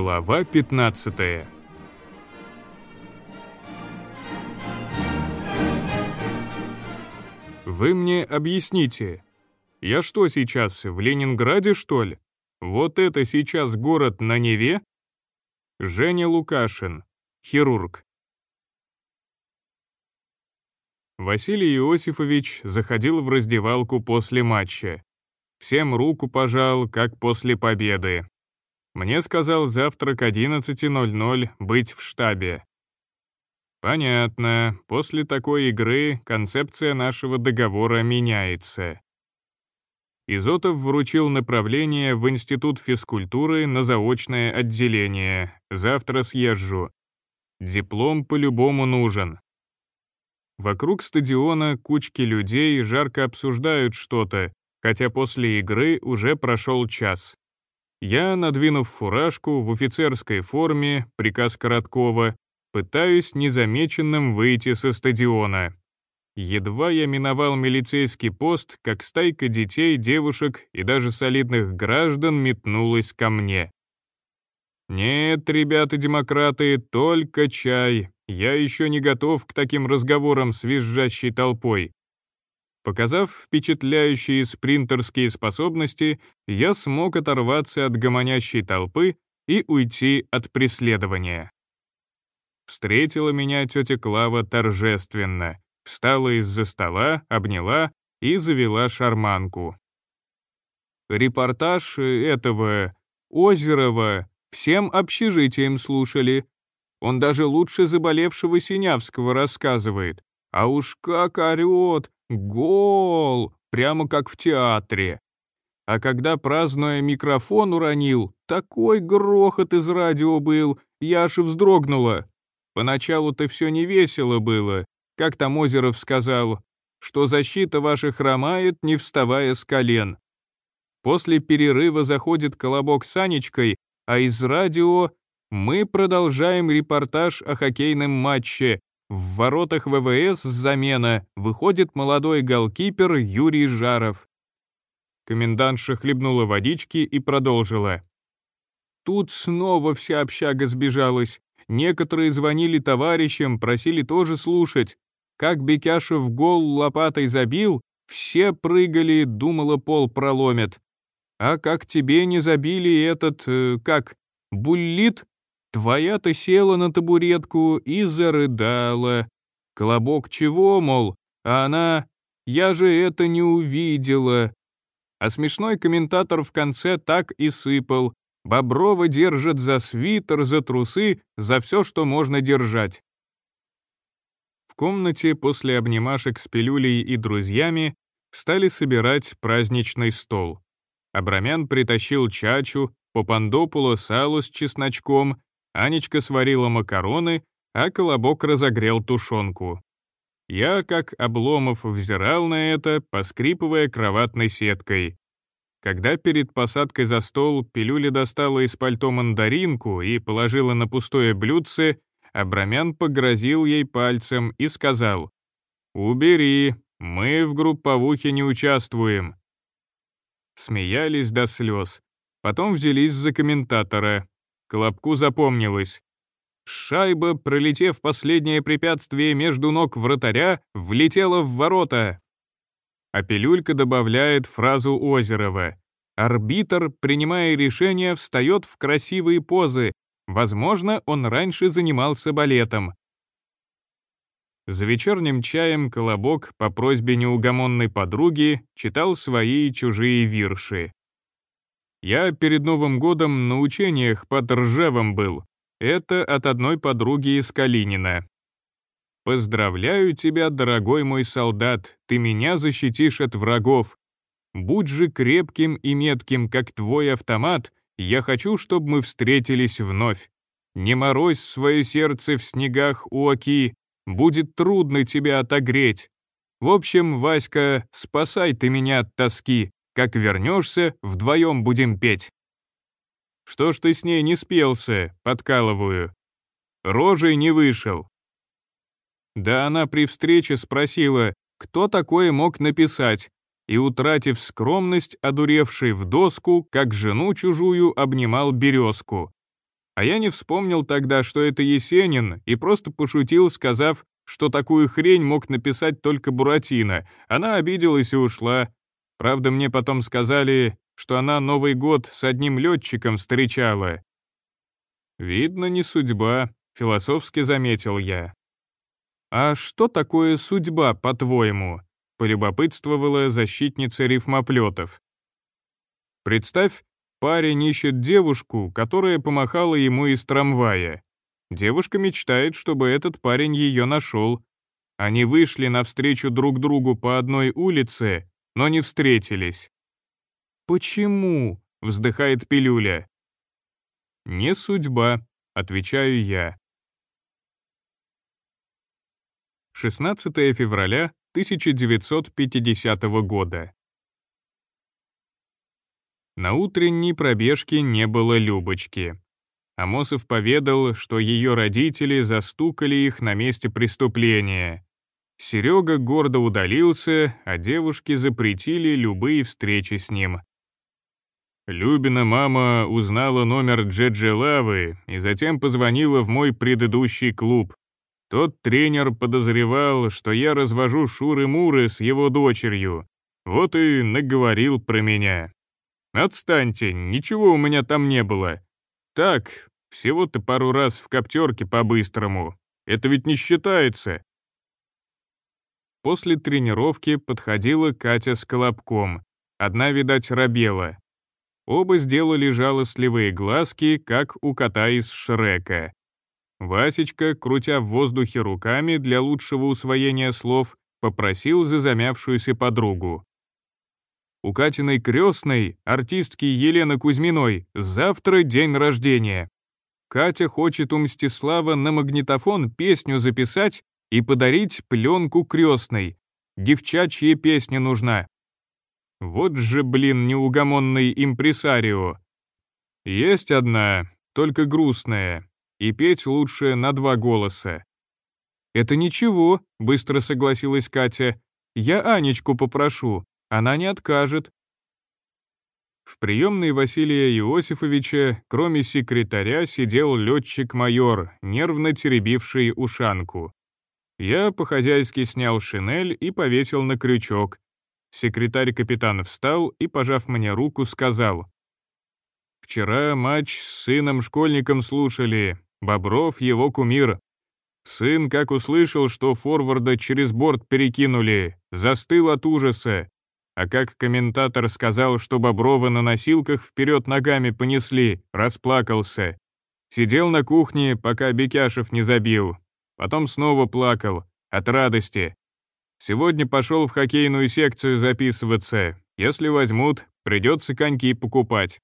Глава 15 Вы мне объясните, я что сейчас, в Ленинграде, что ли? Вот это сейчас город на Неве? Женя Лукашин, хирург. Василий Иосифович заходил в раздевалку после матча. Всем руку пожал, как после победы. Мне сказал завтра к 11.00 быть в штабе. Понятно, после такой игры концепция нашего договора меняется. Изотов вручил направление в Институт физкультуры на заочное отделение. Завтра съезжу. Диплом по-любому нужен. Вокруг стадиона кучки людей жарко обсуждают что-то, хотя после игры уже прошел час. Я, надвинув фуражку в офицерской форме, приказ Короткова, пытаюсь незамеченным выйти со стадиона. Едва я миновал милицейский пост, как стайка детей, девушек и даже солидных граждан метнулась ко мне. «Нет, ребята-демократы, только чай. Я еще не готов к таким разговорам с визжащей толпой». Показав впечатляющие спринтерские способности, я смог оторваться от гомонящей толпы и уйти от преследования. Встретила меня тетя Клава торжественно — встала из-за стола, обняла и завела шарманку. Репортаж этого Озерова всем общежитием слушали. Он даже лучше заболевшего Синявского рассказывает. А уж как орет! Гол! Прямо как в театре. А когда, празднуя, микрофон уронил, такой грохот из радио был, я аж вздрогнула. Поначалу-то все не весело было, как там Озеров сказал, что защита ваша хромает, не вставая с колен. После перерыва заходит Колобок с Анечкой, а из радио мы продолжаем репортаж о хоккейном матче. В воротах ВВС замена выходит молодой голкипер Юрий Жаров. Комендантша хлебнула водички и продолжила. Тут снова вся общага сбежалась. Некоторые звонили товарищам, просили тоже слушать. Как Бекяшев гол лопатой забил, все прыгали, думала, пол проломит. А как тебе не забили этот, э, как, буллит? Твоя-то села на табуретку и зарыдала. Колобок чего, мол, а она, я же это не увидела. А смешной комментатор в конце так и сыпал. Боброва держит за свитер, за трусы, за все, что можно держать комнате после обнимашек с пилюлей и друзьями стали собирать праздничный стол. Абрамян притащил чачу, Попандопула салу с чесночком, Анечка сварила макароны, а Колобок разогрел тушенку. Я, как Обломов, взирал на это, поскрипывая кроватной сеткой. Когда перед посадкой за стол пилюля достала из пальто мандаринку и положила на пустое блюдце, Абрамян погрозил ей пальцем и сказал, «Убери, мы в групповухе не участвуем». Смеялись до слез. Потом взялись за комментатора. Колобку запомнилось. Шайба, пролетев последнее препятствие между ног вратаря, влетела в ворота. А пилюлька добавляет фразу Озерова. Арбитр, принимая решение, встает в красивые позы, Возможно, он раньше занимался балетом. За вечерним чаем Колобок по просьбе неугомонной подруги читал свои и чужие вирши. Я перед Новым годом на учениях под Ржевом был. Это от одной подруги из Калинина. «Поздравляю тебя, дорогой мой солдат, ты меня защитишь от врагов. Будь же крепким и метким, как твой автомат, я хочу, чтобы мы встретились вновь. Не морозь свое сердце в снегах у оки, будет трудно тебя отогреть. В общем, Васька, спасай ты меня от тоски, как вернешься, вдвоем будем петь. Что ж ты с ней не спелся, подкалываю. Рожей не вышел. Да она при встрече спросила, кто такое мог написать, и, утратив скромность, одуревший в доску, как жену чужую обнимал березку. А я не вспомнил тогда, что это Есенин, и просто пошутил, сказав, что такую хрень мог написать только Буратино. Она обиделась и ушла. Правда, мне потом сказали, что она Новый год с одним летчиком встречала. «Видно, не судьба», — философски заметил я. «А что такое судьба, по-твоему?» — полюбопытствовала защитница рифмоплетов. «Представь, парень ищет девушку, которая помахала ему из трамвая. Девушка мечтает, чтобы этот парень ее нашел. Они вышли навстречу друг другу по одной улице, но не встретились. «Почему?» — вздыхает пилюля. «Не судьба», — отвечаю я. 16 февраля 1950 года. На утренней пробежке не было Любочки. Амосов поведал, что ее родители застукали их на месте преступления. Серега гордо удалился, а девушки запретили любые встречи с ним. Любина мама узнала номер Джеджи Лавы и затем позвонила в мой предыдущий клуб. Тот тренер подозревал, что я развожу шуры-муры с его дочерью. Вот и наговорил про меня. Отстаньте, ничего у меня там не было. Так, всего-то пару раз в коптерке по-быстрому. Это ведь не считается. После тренировки подходила Катя с Колобком. Одна, видать, робела. Оба сделали жалостливые глазки, как у кота из Шрека. Васечка, крутя в воздухе руками для лучшего усвоения слов, попросил за замявшуюся подругу. У Катиной крестной, артистки Елены Кузьминой, завтра день рождения. Катя хочет у Мстислава на магнитофон песню записать и подарить пленку крестной. Девчачья песня нужна. Вот же, блин, неугомонный импресарио. Есть одна, только грустная, и петь лучше на два голоса. «Это ничего», — быстро согласилась Катя. «Я Анечку попрошу, она не откажет». В приемной Василия Иосифовича, кроме секретаря, сидел летчик-майор, нервно теребивший ушанку. Я по-хозяйски снял шинель и повесил на крючок, Секретарь капитана встал и, пожав мне руку, сказал. «Вчера матч с сыном-школьником слушали, Бобров его кумир. Сын, как услышал, что форварда через борт перекинули, застыл от ужаса, а как комментатор сказал, что Боброва на носилках вперед ногами понесли, расплакался. Сидел на кухне, пока Бекяшев не забил. Потом снова плакал, от радости. Сегодня пошел в хоккейную секцию записываться. Если возьмут, придется коньки покупать».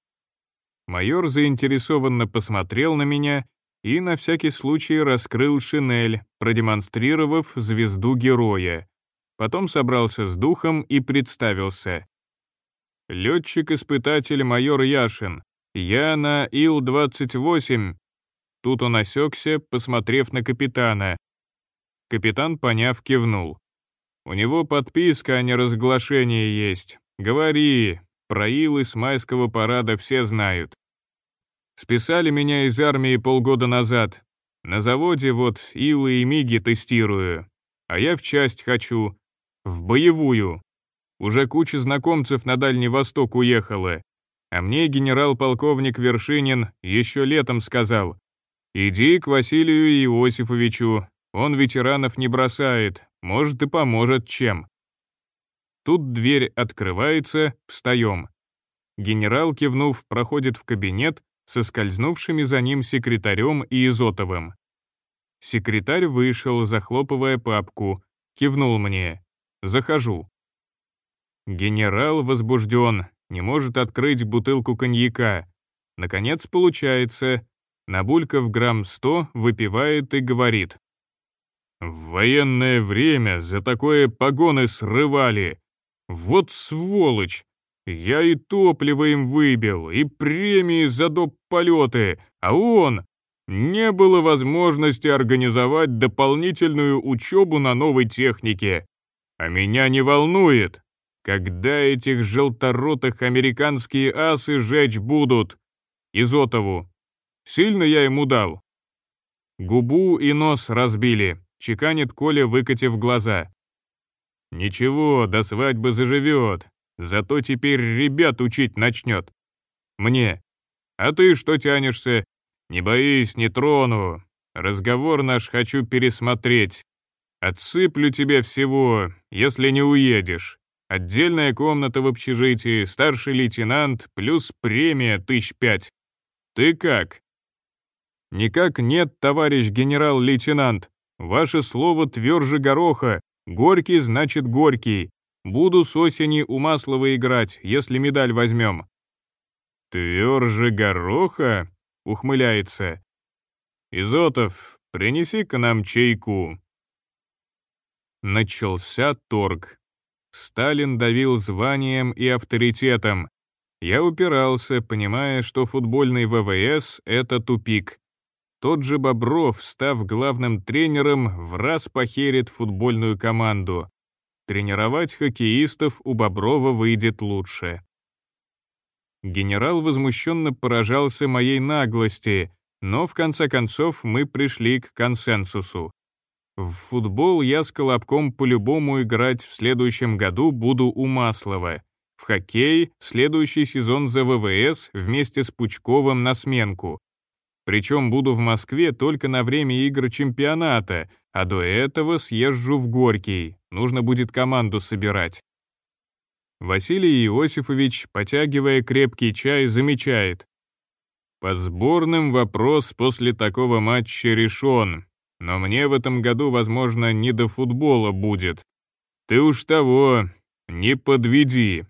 Майор заинтересованно посмотрел на меня и на всякий случай раскрыл шинель, продемонстрировав звезду героя. Потом собрался с духом и представился. «Летчик-испытатель майор Яшин. Я на Ил-28». Тут он осекся, посмотрев на капитана. Капитан, поняв, кивнул. У него подписка, а не разглашение есть. Говори, про Илы с майского парада все знают. Списали меня из армии полгода назад. На заводе вот Илы и Миги тестирую. А я в часть хочу. В боевую. Уже куча знакомцев на Дальний Восток уехала. А мне генерал-полковник Вершинин еще летом сказал, «Иди к Василию Иосифовичу, он ветеранов не бросает, может и поможет чем. Тут дверь открывается, встаем. Генерал, кивнув, проходит в кабинет со скользнувшими за ним секретарем и Изотовым. Секретарь вышел, захлопывая папку, кивнул мне. Захожу. Генерал возбужден, не может открыть бутылку коньяка. Наконец получается. Набульков грамм сто выпивает и говорит. В военное время за такое погоны срывали. Вот сволочь! Я и топливо им выбил, и премии за доп. полеты, а он... Не было возможности организовать дополнительную учебу на новой технике. А меня не волнует, когда этих желторотых американские асы жечь будут. Изотову. Сильно я ему дал?» «Губу и нос разбили», — чеканит Коля, выкатив глаза. «Ничего, до свадьбы заживет, зато теперь ребят учить начнет. Мне. А ты что тянешься? Не боись, не трону. Разговор наш хочу пересмотреть. Отсыплю тебе всего, если не уедешь. Отдельная комната в общежитии, старший лейтенант, плюс премия тысяч пять. Ты как?» «Никак нет, товарищ генерал-лейтенант. Ваше слово тверже гороха. Горький значит горький. Буду с осени у Маслова играть, если медаль возьмем». «Тверже гороха?» — ухмыляется. «Изотов, принеси-ка нам чайку». Начался торг. Сталин давил званием и авторитетом. Я упирался, понимая, что футбольный ВВС — это тупик. Тот же Бобров, став главным тренером, в раз похерит футбольную команду. Тренировать хоккеистов у Боброва выйдет лучше. Генерал возмущенно поражался моей наглости, но в конце концов мы пришли к консенсусу. В футбол я с Колобком по-любому играть в следующем году буду у Маслова. В хоккей следующий сезон за ВВС вместе с Пучковым на сменку. Причем буду в Москве только на время игр чемпионата, а до этого съезжу в Горький, нужно будет команду собирать. Василий Иосифович, потягивая крепкий чай, замечает. По сборным вопрос после такого матча решен, но мне в этом году, возможно, не до футбола будет. Ты уж того, не подведи.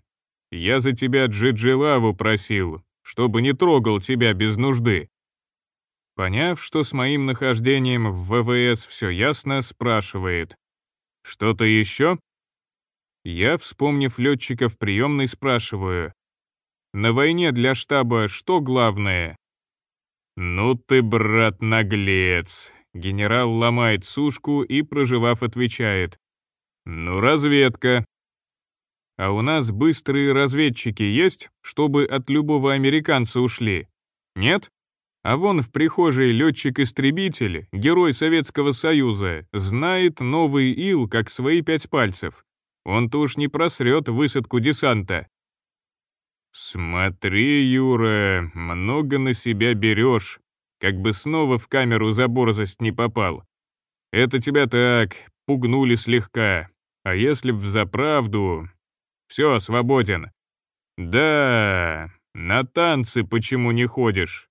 Я за тебя Джиджи Лаву просил, чтобы не трогал тебя без нужды. Поняв, что с моим нахождением в ВВС все ясно, спрашивает. «Что-то еще?» Я, вспомнив летчика в приемной, спрашиваю. «На войне для штаба что главное?» «Ну ты, брат, наглец!» Генерал ломает сушку и, проживав, отвечает. «Ну, разведка». «А у нас быстрые разведчики есть, чтобы от любого американца ушли? Нет?» А вон в прихожей летчик-истребитель, герой Советского Союза, знает новый ил как свои пять пальцев. Он-то уж не просрет высадку десанта. «Смотри, Юра, много на себя берешь, как бы снова в камеру за борзость не попал. Это тебя так, пугнули слегка, а если в заправду... Все, свободен. Да, на танцы почему не ходишь?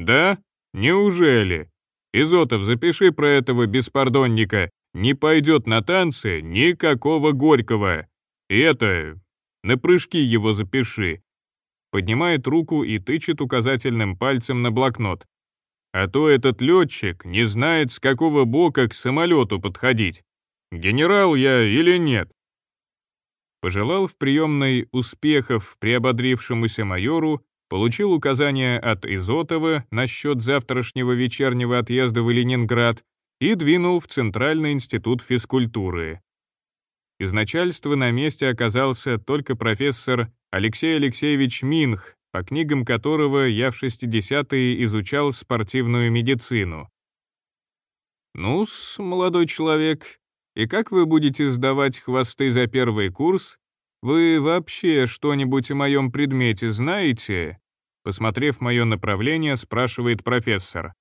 «Да? Неужели? Изотов, запиши про этого беспардонника. Не пойдет на танцы никакого Горького. И это... На прыжки его запиши». Поднимает руку и тычет указательным пальцем на блокнот. А то этот летчик не знает, с какого бока к самолету подходить. Генерал я или нет? Пожелал в приемной успехов приободрившемуся майору получил указание от Изотова насчет завтрашнего вечернего отъезда в Ленинград и двинул в Центральный институт физкультуры. Из начальства на месте оказался только профессор Алексей Алексеевич Минх, по книгам которого я в 60-е изучал спортивную медицину. «Ну-с, молодой человек, и как вы будете сдавать хвосты за первый курс «Вы вообще что-нибудь о моем предмете знаете?» Посмотрев мое направление, спрашивает профессор.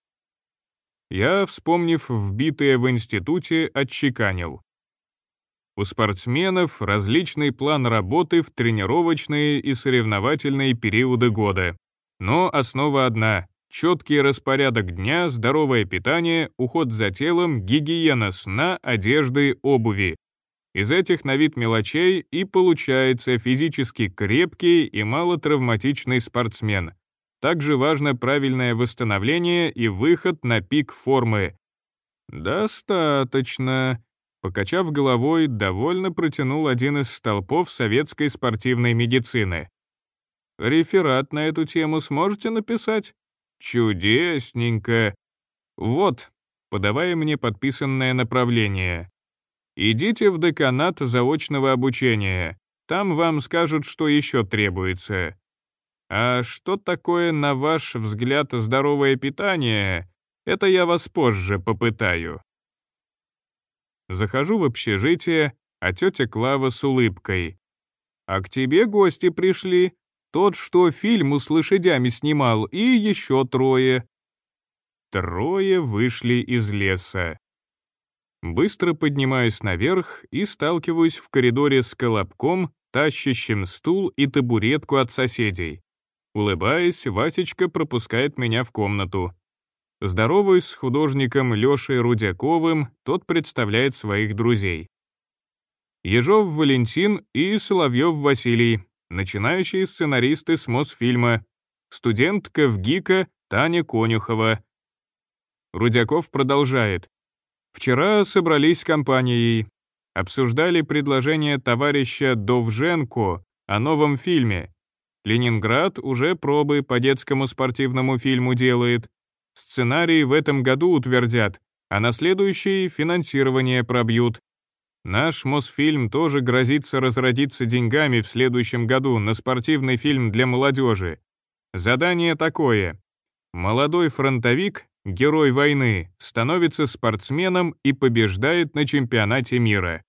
Я, вспомнив вбитое в институте, отчеканил. У спортсменов различный план работы в тренировочные и соревновательные периоды года. Но основа одна — четкий распорядок дня, здоровое питание, уход за телом, гигиена сна, одежды, обуви. Из этих на вид мелочей и получается физически крепкий и малотравматичный спортсмен. Также важно правильное восстановление и выход на пик формы. «Достаточно», — покачав головой, довольно протянул один из столпов советской спортивной медицины. «Реферат на эту тему сможете написать?» «Чудесненько. Вот, подавая мне подписанное направление. Идите в деканат заочного обучения. Там вам скажут, что еще требуется. А что такое, на ваш взгляд, здоровое питание, это я вас позже попытаю. Захожу в общежитие, а тетя Клава с улыбкой. «А к тебе гости пришли. Тот, что фильм с лошадями снимал, и еще трое». Трое вышли из леса. Быстро поднимаюсь наверх и сталкиваюсь в коридоре с колобком, тащащим стул и табуретку от соседей. Улыбаясь, Васечка пропускает меня в комнату. Здороваюсь с художником Лешей Рудяковым, тот представляет своих друзей. Ежов Валентин и Соловьев Василий, начинающие сценаристы с Мосфильма, студентка в ГИКа Таня Конюхова. Рудяков продолжает. Вчера собрались компанией, обсуждали предложение товарища Довженко о новом фильме. Ленинград уже пробы по детскому спортивному фильму делает. Сценарий в этом году утвердят, а на следующий финансирование пробьют. Наш Мосфильм тоже грозится разродиться деньгами в следующем году на спортивный фильм для молодежи. Задание такое. Молодой фронтовик, герой войны, становится спортсменом и побеждает на чемпионате мира.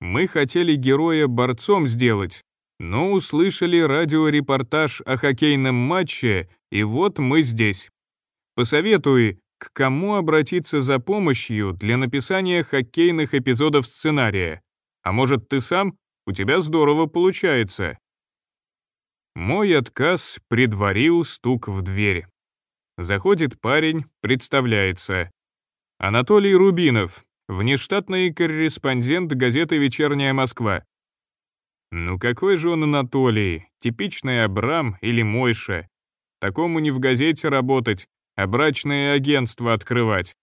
Мы хотели героя борцом сделать, но услышали радиорепортаж о хоккейном матче, и вот мы здесь. Посоветуй, к кому обратиться за помощью для написания хоккейных эпизодов сценария. А может, ты сам? У тебя здорово получается. Мой отказ предварил стук в дверь. Заходит парень, представляется. Анатолий Рубинов, внештатный корреспондент газеты «Вечерняя Москва». Ну какой же он Анатолий, типичный Абрам или Мойша. Такому не в газете работать, а брачное агентство открывать.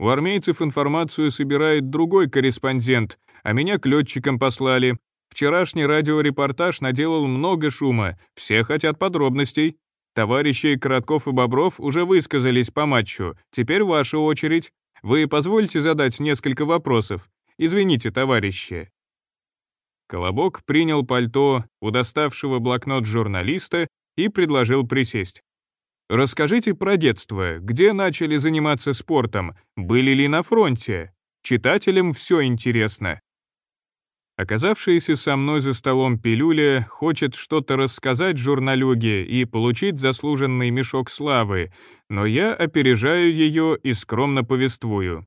У армейцев информацию собирает другой корреспондент, а меня к летчикам послали. Вчерашний радиорепортаж наделал много шума, все хотят подробностей. Товарищи Коротков и Бобров уже высказались по матчу, теперь ваша очередь. Вы позвольте задать несколько вопросов. Извините, товарищи. Колобок принял пальто у доставшего блокнот журналиста и предложил присесть. Расскажите про детство, где начали заниматься спортом, были ли на фронте. Читателям все интересно. Оказавшаяся со мной за столом пилюля хочет что-то рассказать журналюге и получить заслуженный мешок славы, но я опережаю ее и скромно повествую.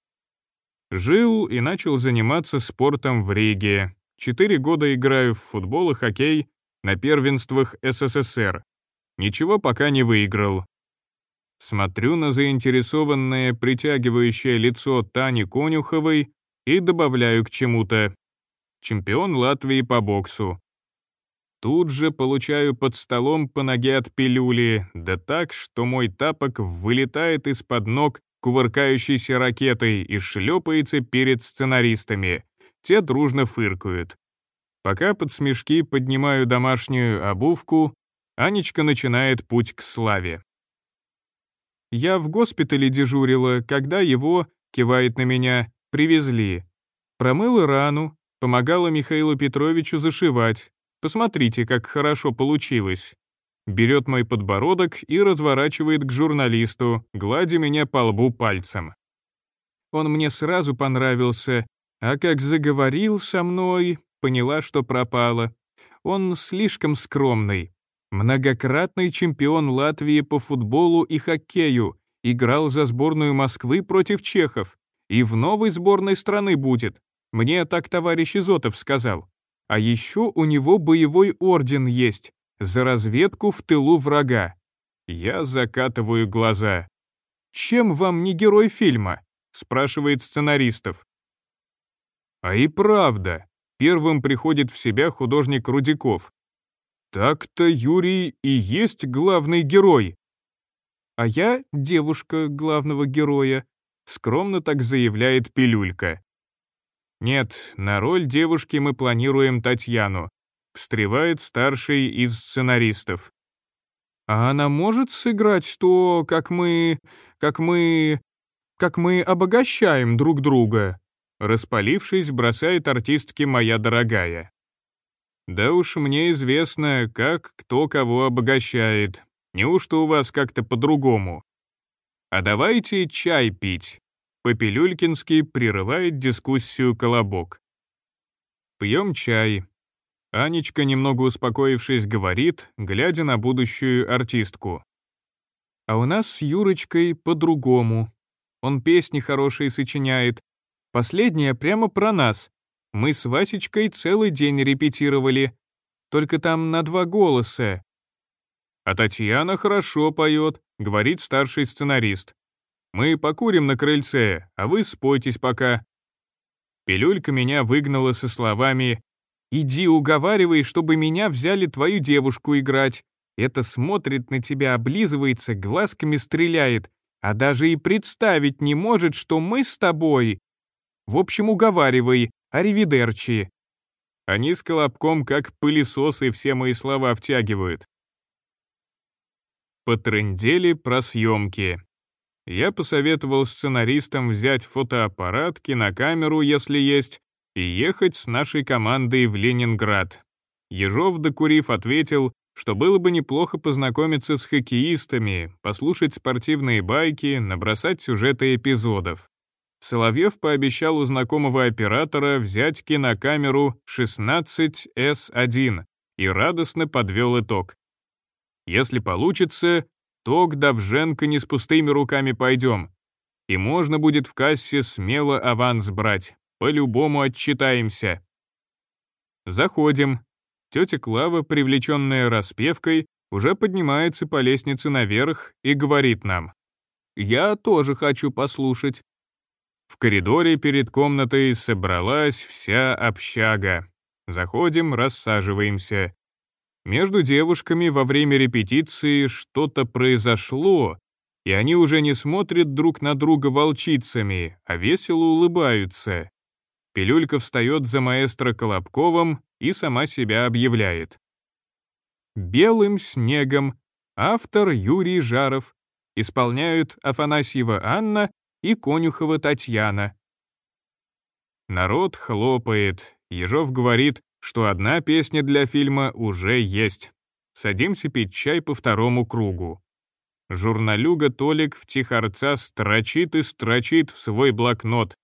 Жил и начал заниматься спортом в Риге. Четыре года играю в футбол и хоккей на первенствах СССР. Ничего пока не выиграл. Смотрю на заинтересованное, притягивающее лицо Тани Конюховой и добавляю к чему-то. Чемпион Латвии по боксу. Тут же получаю под столом по ноге от пилюли, да так, что мой тапок вылетает из-под ног кувыркающейся ракетой и шлепается перед сценаристами. Те дружно фыркают. Пока под смешки поднимаю домашнюю обувку, Анечка начинает путь к славе. Я в госпитале дежурила, когда его, кивает на меня, привезли. Промыла рану, помогала Михаилу Петровичу зашивать. Посмотрите, как хорошо получилось. Берет мой подбородок и разворачивает к журналисту, гладя меня по лбу пальцем. Он мне сразу понравился, а как заговорил со мной, поняла, что пропала. Он слишком скромный, Многократный чемпион Латвии по футболу и хоккею, играл за сборную Москвы против чехов. И в новой сборной страны будет. Мне так товарищ Изотов сказал. А еще у него боевой орден есть. За разведку в тылу врага. Я закатываю глаза. «Чем вам не герой фильма?» — спрашивает сценаристов. А и правда. Первым приходит в себя художник Рудиков. Так-то Юрий и есть главный герой. А я девушка главного героя, скромно так заявляет Пилюлька. Нет, на роль девушки мы планируем Татьяну, встревает старший из сценаристов. А она может сыграть то, как мы... как мы... как мы обогащаем друг друга? Распалившись, бросает артистке моя дорогая. Да уж мне известно, как кто кого обогащает. Неужто у вас как-то по-другому? А давайте чай пить. Попелюлькинский прерывает дискуссию Колобок. Пьем чай. Анечка, немного успокоившись, говорит, глядя на будущую артистку. А у нас с Юрочкой по-другому. Он песни хорошие сочиняет. Последняя прямо про нас. Мы с Васечкой целый день репетировали. Только там на два голоса. А Татьяна хорошо поет, говорит старший сценарист. Мы покурим на крыльце, а вы спойтесь пока. Пилюлька меня выгнала со словами «Иди уговаривай, чтобы меня взяли твою девушку играть. Это смотрит на тебя, облизывается, глазками стреляет, а даже и представить не может, что мы с тобой. В общем, уговаривай, аривидерчи. Они с Колобком как пылесосы все мои слова втягивают. Потрындели про съемки. Я посоветовал сценаристам взять фотоаппарат, кинокамеру, если есть, и ехать с нашей командой в Ленинград. Ежов, докурив, ответил, что было бы неплохо познакомиться с хоккеистами, послушать спортивные байки, набросать сюжеты эпизодов. Соловьев пообещал у знакомого оператора взять кинокамеру 16S1 и радостно подвел итог. Если получится, то к Давженко не с пустыми руками пойдем. И можно будет в кассе смело аванс брать, по-любому отчитаемся. Заходим, Тетя Клава, привлеченная распевкой, уже поднимается по лестнице наверх и говорит нам. «Я тоже хочу послушать». В коридоре перед комнатой собралась вся общага. Заходим, рассаживаемся. Между девушками во время репетиции что-то произошло, и они уже не смотрят друг на друга волчицами, а весело улыбаются. Пилюлька встает за маэстро Колобковым и сама себя объявляет. «Белым снегом» автор Юрий Жаров, исполняют Афанасьева Анна и Конюхова Татьяна. Народ хлопает, Ежов говорит, что одна песня для фильма уже есть. Садимся пить чай по второму кругу. Журналюга Толик в тихорца строчит и строчит в свой блокнот.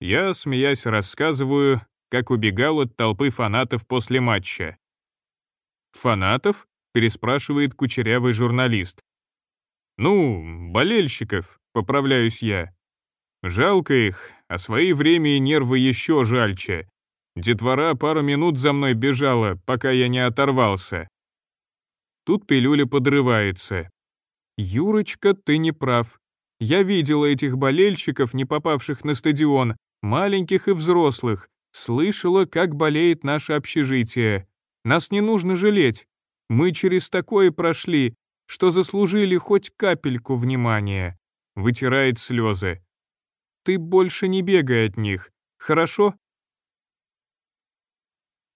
Я, смеясь, рассказываю, как убегал от толпы фанатов после матча. «Фанатов?» — переспрашивает кучерявый журналист. «Ну, болельщиков», — поправляюсь я. «Жалко их, а свои время и нервы еще жальче. Детвора пару минут за мной бежала, пока я не оторвался». Тут пилюля подрывается. «Юрочка, ты не прав. Я видела этих болельщиков, не попавших на стадион, маленьких и взрослых, Слышала, как болеет наше общежитие. Нас не нужно жалеть. Мы через такое прошли, что заслужили хоть капельку внимания. Вытирает слезы. Ты больше не бегай от них, хорошо?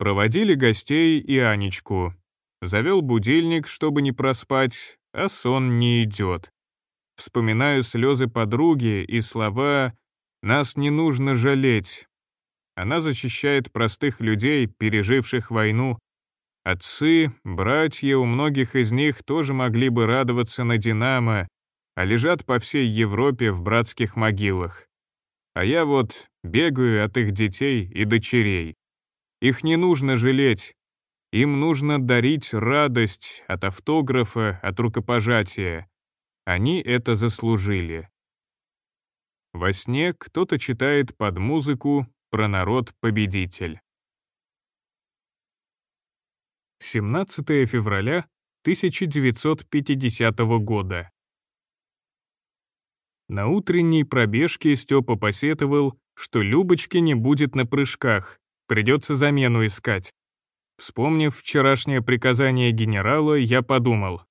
Проводили гостей и Анечку. Завел будильник, чтобы не проспать, а сон не идет. Вспоминаю слезы подруги и слова «Нас не нужно жалеть, она защищает простых людей, переживших войну. Отцы, братья, у многих из них тоже могли бы радоваться на «Динамо», а лежат по всей Европе в братских могилах. А я вот бегаю от их детей и дочерей. Их не нужно жалеть. Им нужно дарить радость от автографа, от рукопожатия. Они это заслужили. Во сне кто-то читает под музыку про народ-победитель. 17 февраля 1950 года. На утренней пробежке Степа посетовал, что Любочки не будет на прыжках, придется замену искать. Вспомнив вчерашнее приказание генерала, я подумал.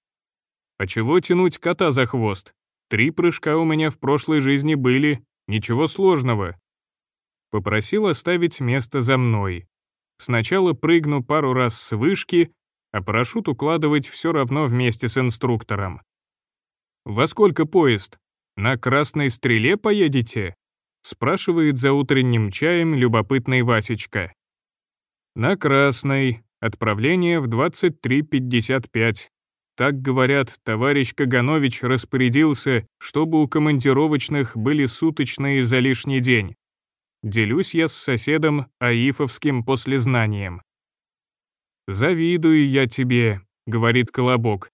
А чего тянуть кота за хвост? Три прыжка у меня в прошлой жизни были, ничего сложного. Попросил оставить место за мной. Сначала прыгну пару раз с вышки, а парашют укладывать все равно вместе с инструктором. «Во сколько поезд? На красной стреле поедете?» Спрашивает за утренним чаем любопытный Васечка. «На красной», Отправление в 23.55. Так, говорят, товарищ Каганович распорядился, чтобы у командировочных были суточные за лишний день. Делюсь я с соседом Аифовским послезнанием. «Завидую я тебе», — говорит Колобок.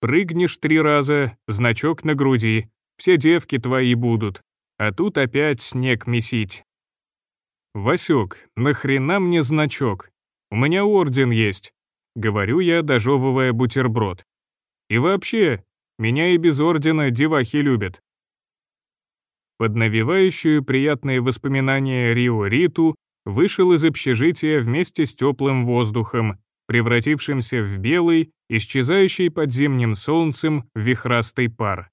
«Прыгнешь три раза, значок на груди, все девки твои будут, а тут опять снег месить». «Васек, нахрена мне значок? У меня орден есть», — говорю я, дожевывая бутерброд. «И вообще, меня и без ордена девахи любят». Под навевающую приятные воспоминания Рио Риту вышел из общежития вместе с теплым воздухом, превратившимся в белый, исчезающий под зимним солнцем вихрастый пар.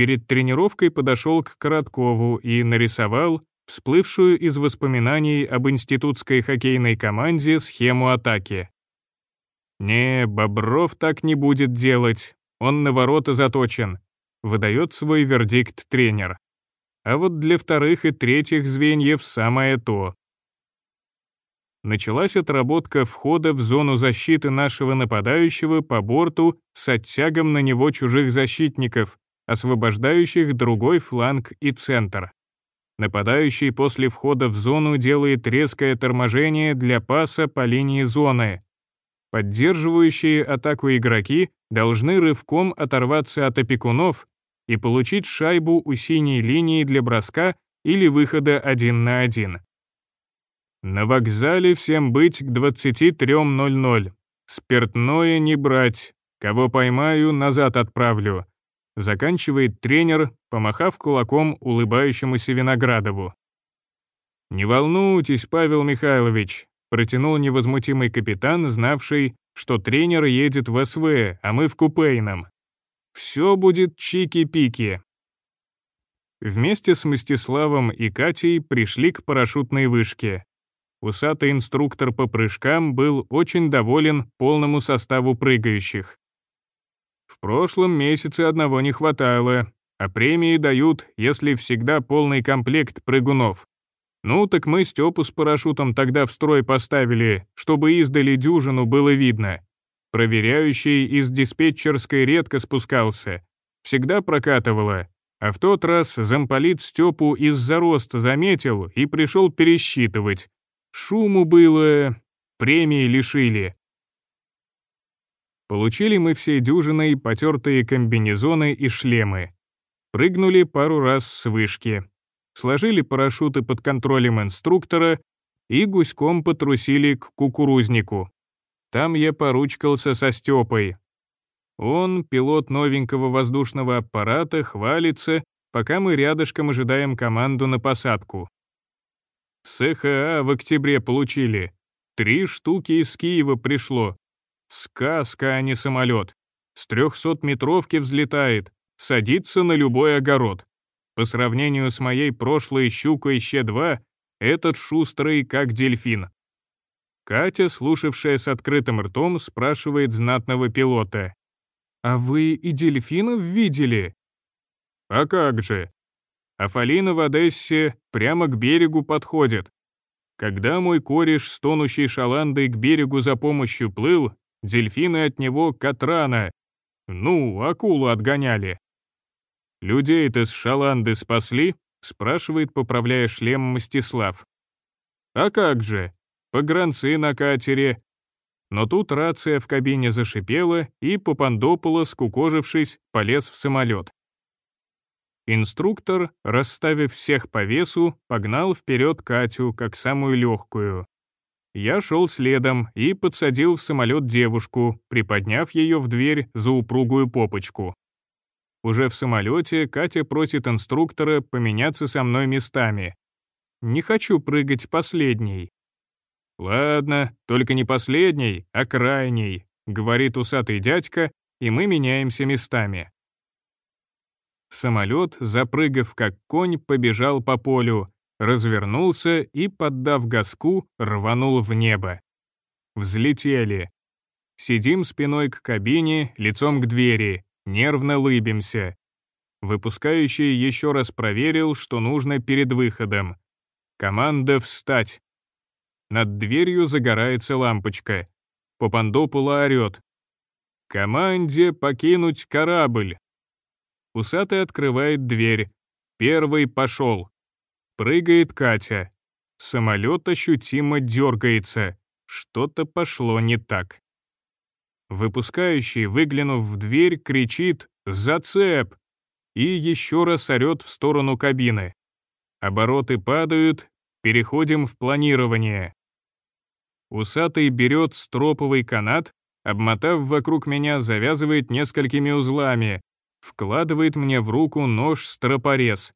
Перед тренировкой подошел к Короткову и нарисовал всплывшую из воспоминаний об институтской хоккейной команде схему атаки. «Не, Бобров так не будет делать, он на ворота заточен», выдает свой вердикт тренер. А вот для вторых и третьих звеньев самое то. Началась отработка входа в зону защиты нашего нападающего по борту с оттягом на него чужих защитников, освобождающих другой фланг и центр. Нападающий после входа в зону делает резкое торможение для паса по линии зоны. Поддерживающие атаку игроки должны рывком оторваться от опекунов и получить шайбу у синей линии для броска или выхода один на один. На вокзале всем быть к 23.00. Спиртное не брать. Кого поймаю, назад отправлю заканчивает тренер, помахав кулаком улыбающемуся Виноградову. «Не волнуйтесь, Павел Михайлович», протянул невозмутимый капитан, знавший, что тренер едет в СВ, а мы в купейном. «Все будет чики-пики». Вместе с Мстиславом и Катей пришли к парашютной вышке. Усатый инструктор по прыжкам был очень доволен полному составу прыгающих. В прошлом месяце одного не хватало, а премии дают, если всегда полный комплект прыгунов. Ну, так мы Степу с парашютом тогда в строй поставили, чтобы издали дюжину было видно. Проверяющий из диспетчерской редко спускался. Всегда прокатывало. А в тот раз замполит Степу из-за роста заметил и пришел пересчитывать. Шуму было, премии лишили. Получили мы все дюжиной потертые комбинезоны и шлемы. Прыгнули пару раз с вышки. Сложили парашюты под контролем инструктора и гуськом потрусили к кукурузнику. Там я поручкался со Степой. Он, пилот новенького воздушного аппарата, хвалится, пока мы рядышком ожидаем команду на посадку. С ХА в октябре получили. Три штуки из Киева пришло. Сказка, а не самолет. С трехсотметровки взлетает, садится на любой огород. По сравнению с моей прошлой щукой Щ-2, этот шустрый как дельфин. Катя, слушавшая с открытым ртом, спрашивает знатного пилота. «А вы и дельфинов видели?» «А как же?» Афалина в Одессе прямо к берегу подходит. Когда мой кореш с тонущей шаландой к берегу за помощью плыл, Дельфины от него Катрана. Ну, акулу отгоняли. «Людей-то с шаланды спасли?» — спрашивает, поправляя шлем Мстислав. «А как же? Погранцы на катере». Но тут рация в кабине зашипела, и Папандополо, скукожившись, полез в самолет. Инструктор, расставив всех по весу, погнал вперед Катю, как самую легкую. Я шел следом и подсадил в самолет девушку, приподняв ее в дверь за упругую попочку. Уже в самолете Катя просит инструктора поменяться со мной местами. Не хочу прыгать последней. «Ладно, только не последней, а крайней», — говорит усатый дядька, и мы меняемся местами. Самолет, запрыгав как конь, побежал по полю, развернулся и, поддав газку, рванул в небо. Взлетели. Сидим спиной к кабине, лицом к двери, нервно лыбимся. Выпускающий еще раз проверил, что нужно перед выходом. Команда «Встать!». Над дверью загорается лампочка. Попандопула орёт. «Команде покинуть корабль!» Усатый открывает дверь. Первый пошел. Прыгает Катя. Самолет ощутимо дергается. Что-то пошло не так. Выпускающий, выглянув в дверь, кричит «Зацеп!» и еще раз орет в сторону кабины. Обороты падают, переходим в планирование. Усатый берет строповый канат, обмотав вокруг меня, завязывает несколькими узлами, вкладывает мне в руку нож-стропорез.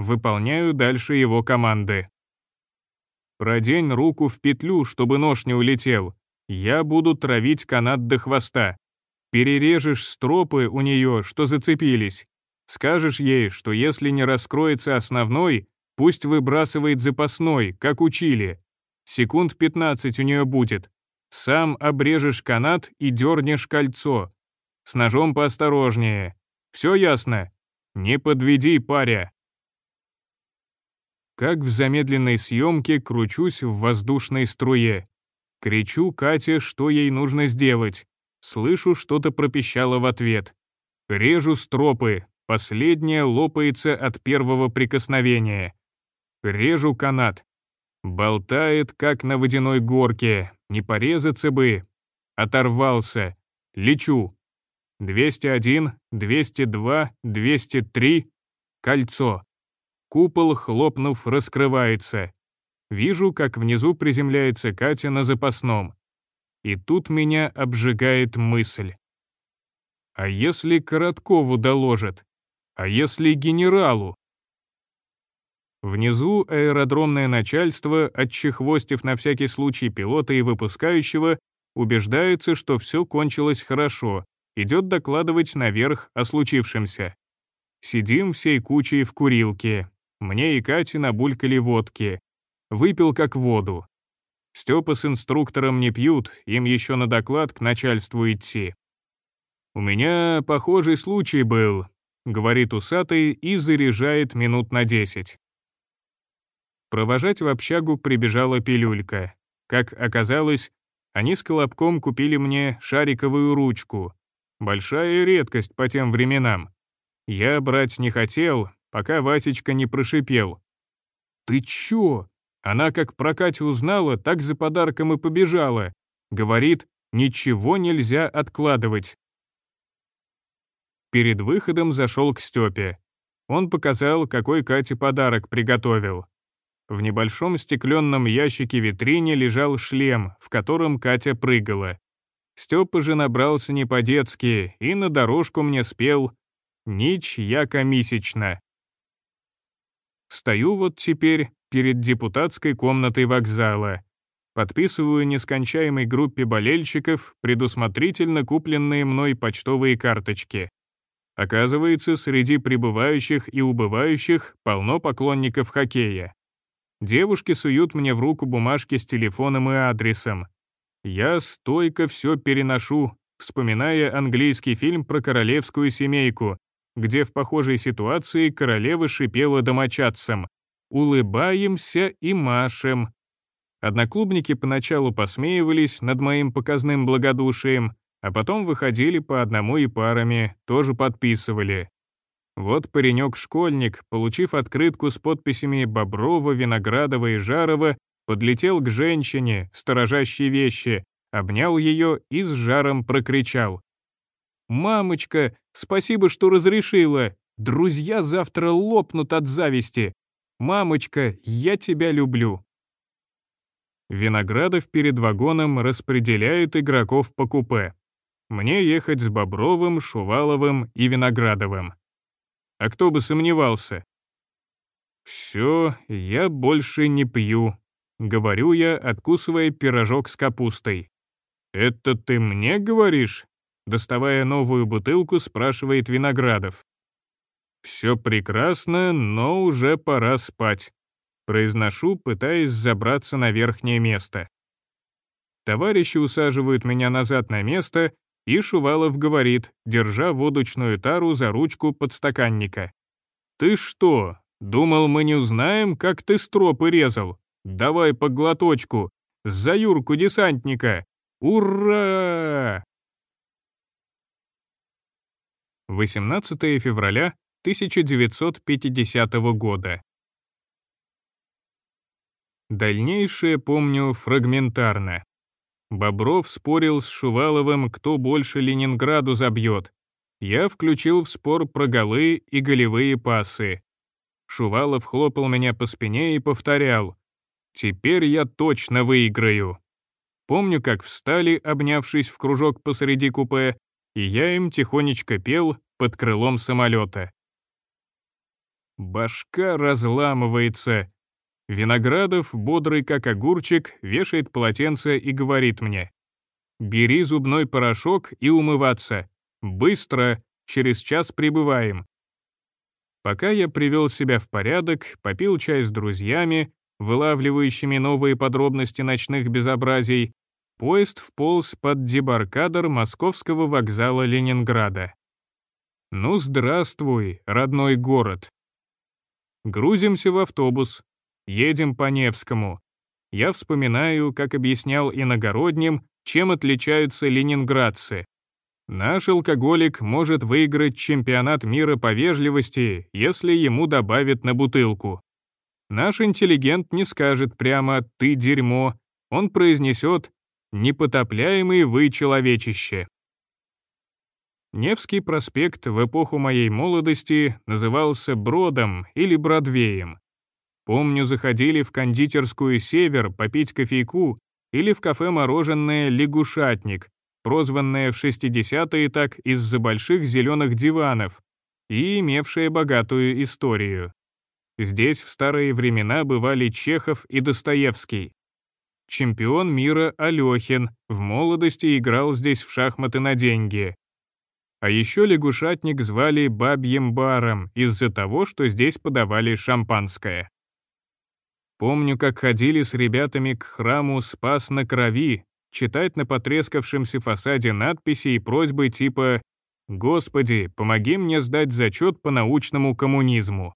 Выполняю дальше его команды. Продень руку в петлю, чтобы нож не улетел. Я буду травить канат до хвоста. Перережешь стропы у нее, что зацепились. Скажешь ей, что если не раскроется основной, пусть выбрасывает запасной, как учили. Секунд 15 у нее будет. Сам обрежешь канат и дернешь кольцо. С ножом поосторожнее. Все ясно? Не подведи, паря. Как в замедленной съемке кручусь в воздушной струе. Кричу Кате, что ей нужно сделать. Слышу, что-то пропищало в ответ. Режу стропы, последняя лопается от первого прикосновения. Режу канат. Болтает, как на водяной горке, не порезаться бы. Оторвался. Лечу. 201, 202, 203. Кольцо. Купол, хлопнув, раскрывается. Вижу, как внизу приземляется Катя на запасном. И тут меня обжигает мысль. А если Короткову доложат? А если генералу? Внизу аэродромное начальство, отчехвостив на всякий случай пилота и выпускающего, убеждается, что все кончилось хорошо, идет докладывать наверх о случившемся. Сидим всей кучей в курилке. Мне и Кате набулькали водки. Выпил как воду. Степа с инструктором не пьют, им еще на доклад к начальству идти. «У меня похожий случай был», — говорит усатый и заряжает минут на десять. Провожать в общагу прибежала пилюлька. Как оказалось, они с Колобком купили мне шариковую ручку. Большая редкость по тем временам. Я брать не хотел, пока Васечка не прошипел. «Ты чё?» Она как про Катю узнала, так за подарком и побежала. Говорит, ничего нельзя откладывать. Перед выходом зашел к Степе. Он показал, какой Кате подарок приготовил. В небольшом стекленном ящике витрине лежал шлем, в котором Катя прыгала. Степа же набрался не по-детски и на дорожку мне спел «Ничья комисячна». Стою вот теперь перед депутатской комнатой вокзала. Подписываю нескончаемой группе болельщиков предусмотрительно купленные мной почтовые карточки. Оказывается, среди прибывающих и убывающих полно поклонников хоккея. Девушки суют мне в руку бумажки с телефоном и адресом. Я стойко все переношу, вспоминая английский фильм про королевскую семейку, где в похожей ситуации королева шипела домочадцам «Улыбаемся и машем». Одноклубники поначалу посмеивались над моим показным благодушием, а потом выходили по одному и парами, тоже подписывали. Вот паренек-школьник, получив открытку с подписями Боброва, Виноградова и Жарова, подлетел к женщине, сторожащей вещи, обнял ее и с жаром прокричал. «Мамочка, спасибо, что разрешила. Друзья завтра лопнут от зависти. Мамочка, я тебя люблю». Виноградов перед вагоном распределяет игроков по купе. Мне ехать с Бобровым, Шуваловым и Виноградовым. А кто бы сомневался? «Все, я больше не пью», — говорю я, откусывая пирожок с капустой. «Это ты мне говоришь?» Доставая новую бутылку, спрашивает Виноградов. «Все прекрасно, но уже пора спать», — произношу, пытаясь забраться на верхнее место. Товарищи усаживают меня назад на место, и Шувалов говорит, держа водочную тару за ручку подстаканника. «Ты что, думал, мы не узнаем, как ты стропы резал? Давай по глоточку, За Юрку десантника! Ура!» 18 февраля 1950 года. Дальнейшее помню фрагментарно. Бобров спорил с Шуваловым, кто больше Ленинграду забьет. Я включил в спор про голы и голевые пасы. Шувалов хлопал меня по спине и повторял. «Теперь я точно выиграю». Помню, как встали, обнявшись в кружок посреди купе, и я им тихонечко пел под крылом самолета. Башка разламывается. Виноградов, бодрый как огурчик, вешает полотенце и говорит мне. «Бери зубной порошок и умываться. Быстро, через час прибываем». Пока я привел себя в порядок, попил чай с друзьями, вылавливающими новые подробности ночных безобразий, поезд вполз под дебаркадер московского вокзала Ленинграда. Ну, здравствуй, родной город. Грузимся в автобус, едем по Невскому. Я вспоминаю, как объяснял иногородним, чем отличаются ленинградцы. Наш алкоголик может выиграть чемпионат мира по вежливости, если ему добавят на бутылку. Наш интеллигент не скажет прямо «ты дерьмо», он произнесет «непотопляемый вы человечище». Невский проспект в эпоху моей молодости назывался Бродом или Бродвеем. Помню, заходили в кондитерскую «Север» попить кофейку или в кафе «Мороженое Лягушатник», прозванная в 60-е так из-за больших зеленых диванов и имевшая богатую историю. Здесь в старые времена бывали Чехов и Достоевский. Чемпион мира Алехин в молодости играл здесь в шахматы на деньги. А еще лягушатник звали Бабьем баром из-за того, что здесь подавали шампанское. Помню, как ходили с ребятами к храму Спас на крови, читать на потрескавшемся фасаде надписи и просьбы типа «Господи, помоги мне сдать зачет по научному коммунизму».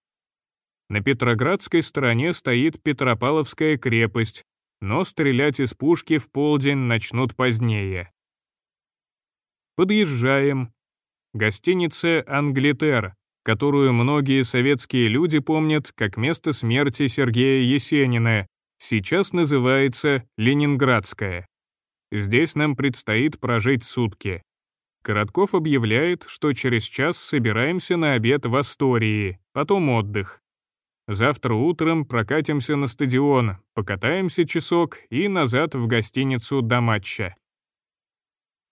На Петроградской стороне стоит Петропавловская крепость, но стрелять из пушки в полдень начнут позднее. Подъезжаем. Гостиница «Англитер», которую многие советские люди помнят как место смерти Сергея Есенина, сейчас называется Ленинградская. Здесь нам предстоит прожить сутки. Коротков объявляет, что через час собираемся на обед в Астории, потом отдых. Завтра утром прокатимся на стадион, покатаемся часок и назад в гостиницу до матча.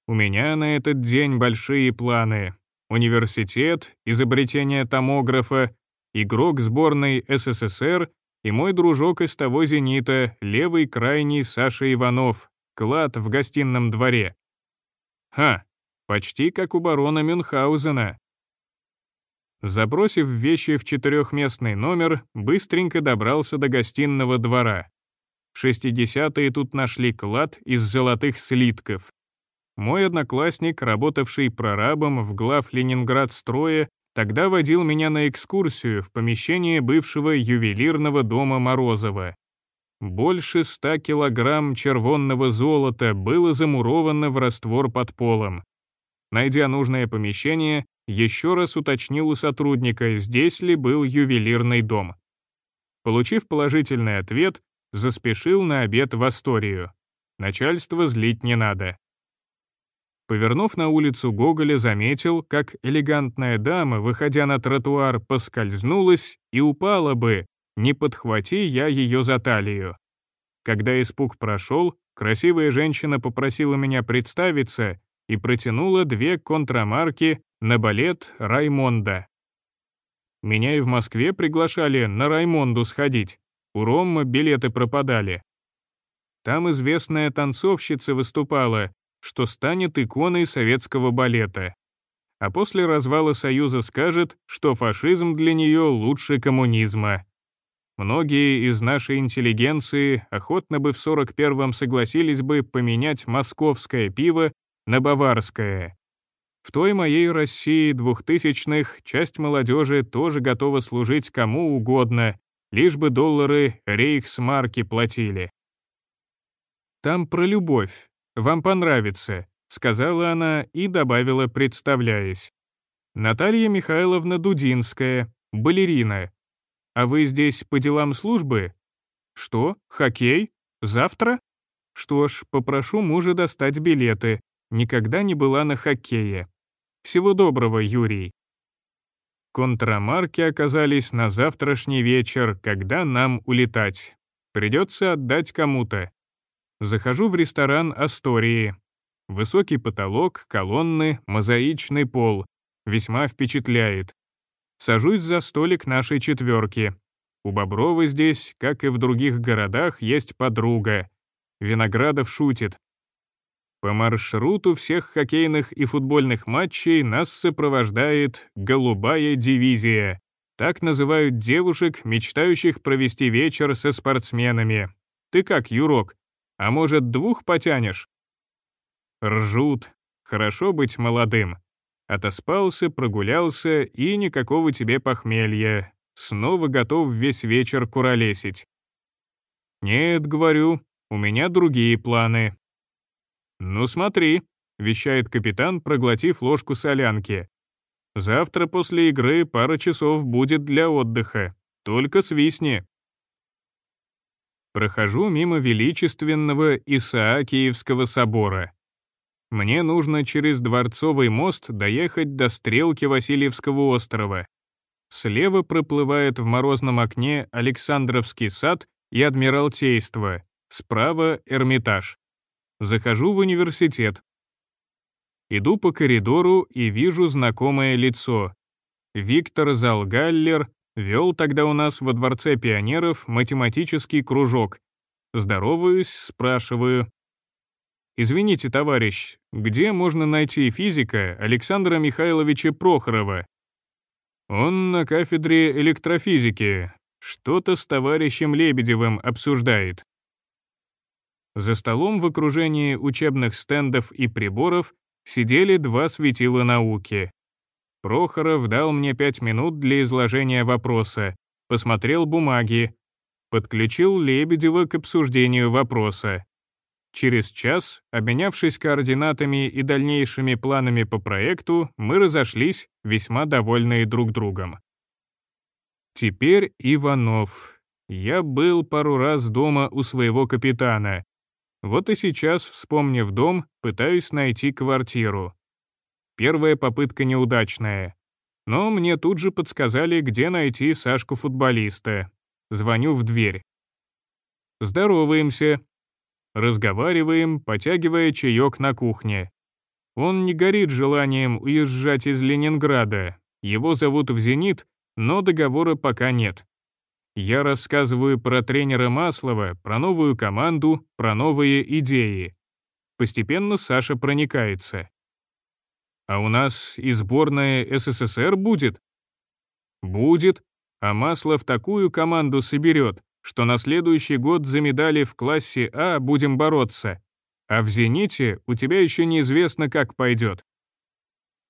У меня на этот день большие планы. Университет, изобретение томографа, игрок сборной СССР и мой дружок из того «Зенита», левый крайний Саша Иванов, клад в гостином дворе. Ха, почти как у барона Мюнхгаузена. Забросив вещи в четырехместный номер, быстренько добрался до гостиного двора. В 60-е тут нашли клад из золотых слитков. Мой одноклассник, работавший прорабом в глав Ленинград строя, тогда водил меня на экскурсию в помещение бывшего ювелирного дома Морозова. Больше ста килограмм червонного золота было замуровано в раствор под полом. Найдя нужное помещение, еще раз уточнил у сотрудника, здесь ли был ювелирный дом. Получив положительный ответ, заспешил на обед в Асторию. Начальство злить не надо. Повернув на улицу Гоголя, заметил, как элегантная дама, выходя на тротуар, поскользнулась и упала бы, не подхвати я ее за талию. Когда испуг прошел, красивая женщина попросила меня представиться и протянула две контрамарки на балет Раймонда. Меня и в Москве приглашали на Раймонду сходить, у Ромма билеты пропадали. Там известная танцовщица выступала, что станет иконой советского балета. А после развала Союза скажет, что фашизм для нее лучше коммунизма. Многие из нашей интеллигенции охотно бы в 41-м согласились бы поменять московское пиво на баварское. В той моей России двухтысячных часть молодежи тоже готова служить кому угодно, лишь бы доллары рейхсмарки платили. Там про любовь. Вам понравится», — сказала она и добавила, представляясь. «Наталья Михайловна Дудинская, балерина. А вы здесь по делам службы? Что, хоккей? Завтра? Что ж, попрошу мужа достать билеты. Никогда не была на хоккее. Всего доброго, Юрий». Контрамарки оказались на завтрашний вечер, когда нам улетать. Придется отдать кому-то. Захожу в ресторан Астории. Высокий потолок, колонны, мозаичный пол. Весьма впечатляет. Сажусь за столик нашей четверки. У Боброва здесь, как и в других городах, есть подруга. Виноградов шутит. По маршруту всех хоккейных и футбольных матчей нас сопровождает «Голубая дивизия». Так называют девушек, мечтающих провести вечер со спортсменами. Ты как, Юрок? А может, двух потянешь? Ржут. Хорошо быть молодым. Отоспался, прогулялся, и никакого тебе похмелья. Снова готов весь вечер куролесить. Нет, говорю, у меня другие планы. «Ну смотри», — вещает капитан, проглотив ложку солянки. «Завтра после игры пара часов будет для отдыха. Только свистни». Прохожу мимо величественного Исаакиевского собора. Мне нужно через Дворцовый мост доехать до стрелки Васильевского острова. Слева проплывает в морозном окне Александровский сад и Адмиралтейство, справа — Эрмитаж. Захожу в университет. Иду по коридору и вижу знакомое лицо. Виктор Залгаллер вел тогда у нас во Дворце пионеров математический кружок. Здороваюсь, спрашиваю. «Извините, товарищ, где можно найти физика Александра Михайловича Прохорова?» «Он на кафедре электрофизики. Что-то с товарищем Лебедевым обсуждает». За столом в окружении учебных стендов и приборов сидели два светила науки. Прохоров дал мне пять минут для изложения вопроса, посмотрел бумаги, подключил Лебедева к обсуждению вопроса. Через час, обменявшись координатами и дальнейшими планами по проекту, мы разошлись, весьма довольные друг другом. Теперь Иванов. Я был пару раз дома у своего капитана, вот и сейчас, вспомнив дом, пытаюсь найти квартиру. Первая попытка неудачная. Но мне тут же подсказали, где найти Сашку-футболиста. Звоню в дверь. Здороваемся. Разговариваем, потягивая чаек на кухне. Он не горит желанием уезжать из Ленинграда. Его зовут в «Зенит», но договора пока нет. Я рассказываю про тренера Маслова, про новую команду, про новые идеи. Постепенно Саша проникается. А у нас и сборная СССР будет? Будет, а Маслов такую команду соберет, что на следующий год за медали в классе А будем бороться. А в «Зените» у тебя еще неизвестно, как пойдет.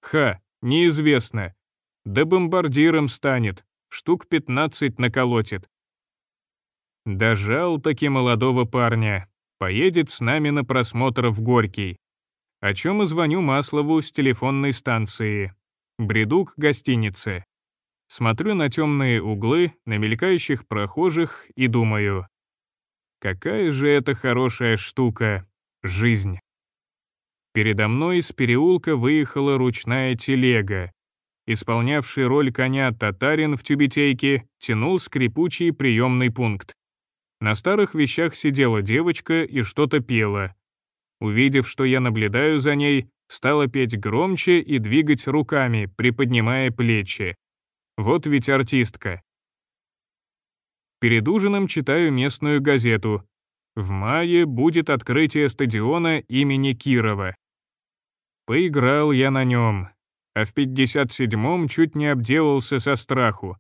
Ха, неизвестно. Да бомбардиром станет, штук 15 наколотит. Дожал таки молодого парня. Поедет с нами на просмотр в Горький. О чем и звоню Маслову с телефонной станции. Бреду к гостинице. Смотрю на темные углы, на мелькающих прохожих и думаю. Какая же это хорошая штука — жизнь. Передо мной из переулка выехала ручная телега, Исполнявший роль коня татарин в тюбетейке тянул скрипучий приемный пункт. На старых вещах сидела девочка и что-то пела. Увидев, что я наблюдаю за ней, стала петь громче и двигать руками, приподнимая плечи. Вот ведь артистка. Перед ужином читаю местную газету. В мае будет открытие стадиона имени Кирова. Поиграл я на нем, а в 57-м чуть не обделался со страху.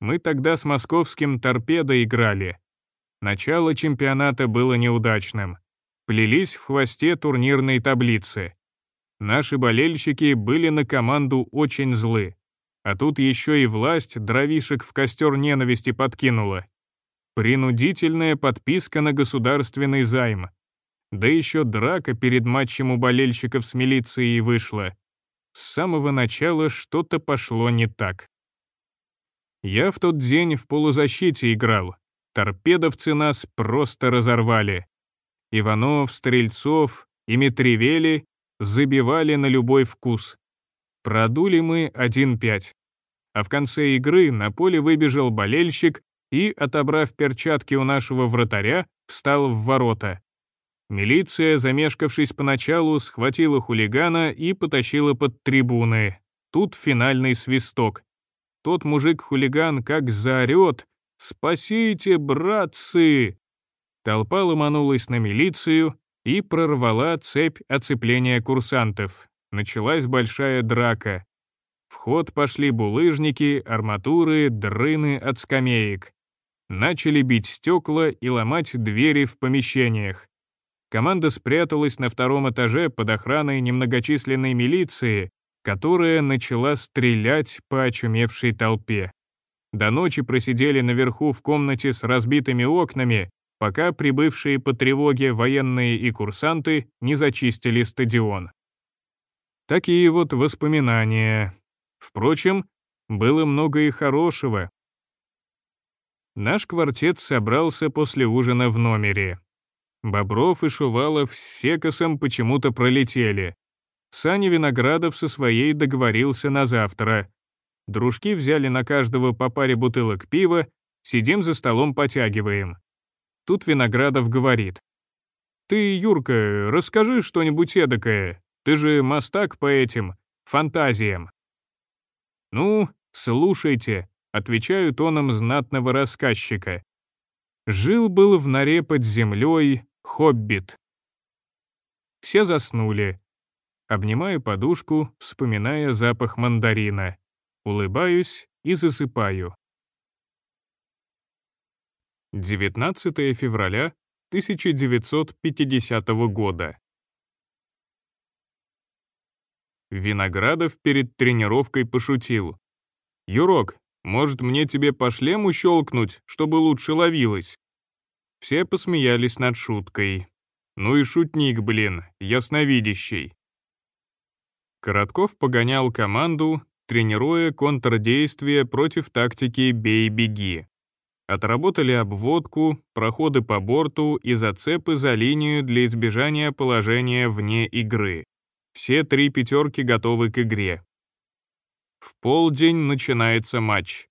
Мы тогда с московским торпедо играли. Начало чемпионата было неудачным. Плелись в хвосте турнирной таблицы. Наши болельщики были на команду очень злы. А тут еще и власть дровишек в костер ненависти подкинула. Принудительная подписка на государственный займ. Да еще драка перед матчем у болельщиков с милицией вышла. С самого начала что-то пошло не так. Я в тот день в полузащите играл. Торпедовцы нас просто разорвали. Иванов, Стрельцов и Метревели забивали на любой вкус. Продули мы 1-5. А в конце игры на поле выбежал болельщик и, отобрав перчатки у нашего вратаря, встал в ворота. Милиция, замешкавшись поначалу, схватила хулигана и потащила под трибуны. Тут финальный свисток. Тот мужик-хулиган как заорет «Спасите, братцы!» Толпа ломанулась на милицию и прорвала цепь оцепления курсантов. Началась большая драка. В ход пошли булыжники, арматуры, дрыны от скамеек. Начали бить стекла и ломать двери в помещениях. Команда спряталась на втором этаже под охраной немногочисленной милиции, которая начала стрелять по очумевшей толпе. До ночи просидели наверху в комнате с разбитыми окнами, пока прибывшие по тревоге военные и курсанты не зачистили стадион. Такие вот воспоминания. Впрочем, было много и хорошего. Наш квартет собрался после ужина в номере. Бобров и Шувалов с Секосом почему-то пролетели. Саня Виноградов со своей договорился на завтра. Дружки взяли на каждого по паре бутылок пива, сидим за столом потягиваем. Тут Виноградов говорит. «Ты, Юрка, расскажи что-нибудь эдакое. Ты же мастак по этим, фантазиям». «Ну, слушайте», — отвечаю тоном знатного рассказчика. Жил-был в норе под землей Хоббит. Все заснули. Обнимаю подушку, вспоминая запах мандарина. Улыбаюсь и засыпаю. 19 февраля 1950 года. Виноградов перед тренировкой пошутил. «Юрок, может, мне тебе по шлему щелкнуть, чтобы лучше ловилось?» Все посмеялись над шуткой. Ну и шутник, блин, ясновидящий. Коротков погонял команду, тренируя контрдействие против тактики «бей-беги». Отработали обводку, проходы по борту и зацепы за линию для избежания положения вне игры. Все три пятерки готовы к игре. В полдень начинается матч.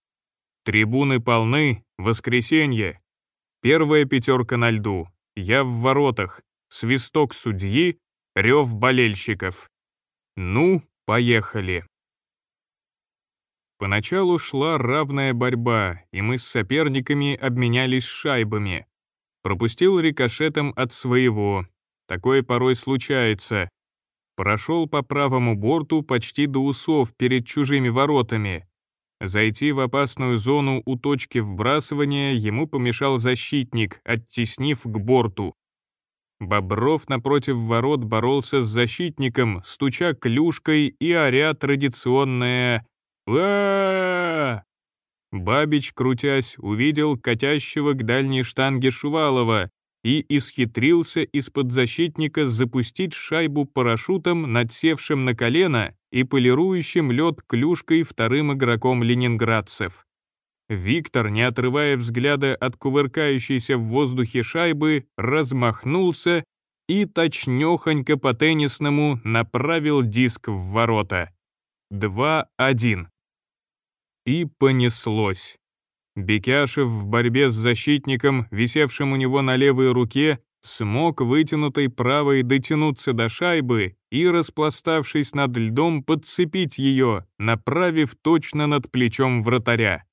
Трибуны полны, воскресенье, Первая пятерка на льду. Я в воротах. Свисток судьи, рев болельщиков. Ну, поехали. Поначалу шла равная борьба, и мы с соперниками обменялись шайбами. Пропустил рикошетом от своего. Такое порой случается. Прошел по правому борту почти до усов перед чужими воротами. Зайти в опасную зону у точки вбрасывания ему помешал защитник, оттеснив к борту. Бобров напротив ворот боролся с защитником, стуча клюшкой и оря традиционное «Уа!». Бабич, крутясь, увидел катящего к дальней штанге Шувалова и исхитрился из-под защитника запустить шайбу парашютом, надсевшим на колено и полирующим лед клюшкой вторым игроком ленинградцев. Виктор, не отрывая взгляда от кувыркающейся в воздухе шайбы, размахнулся и точнёхонько по теннисному направил диск в ворота. 2-1. И понеслось. Бекяшев в борьбе с защитником, висевшим у него на левой руке, смог вытянутой правой дотянуться до шайбы и, распластавшись над льдом, подцепить ее, направив точно над плечом вратаря.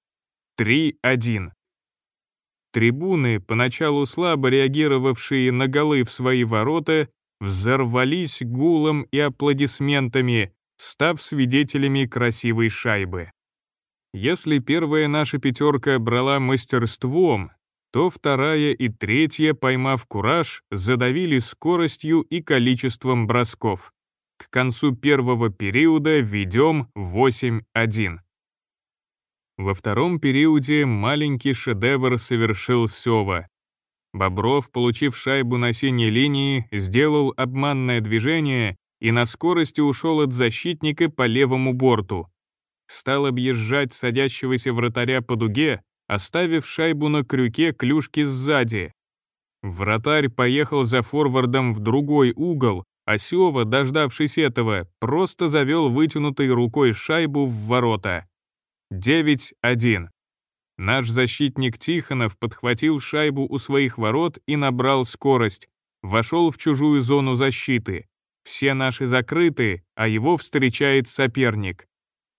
3-1. Трибуны, поначалу слабо реагировавшие на голы в свои ворота, взорвались гулом и аплодисментами, став свидетелями красивой шайбы. Если первая наша пятерка брала мастерством, то вторая и третья, поймав кураж, задавили скоростью и количеством бросков. К концу первого периода ведем 8-1. Во втором периоде маленький шедевр совершил Сева. Бобров, получив шайбу на синей линии, сделал обманное движение и на скорости ушел от защитника по левому борту. Стал объезжать садящегося вратаря по дуге, оставив шайбу на крюке клюшки сзади. Вратарь поехал за форвардом в другой угол, а Сева, дождавшись этого, просто завел вытянутой рукой шайбу в ворота. 9-1. Наш защитник Тихонов подхватил шайбу у своих ворот и набрал скорость. Вошел в чужую зону защиты. Все наши закрыты, а его встречает соперник.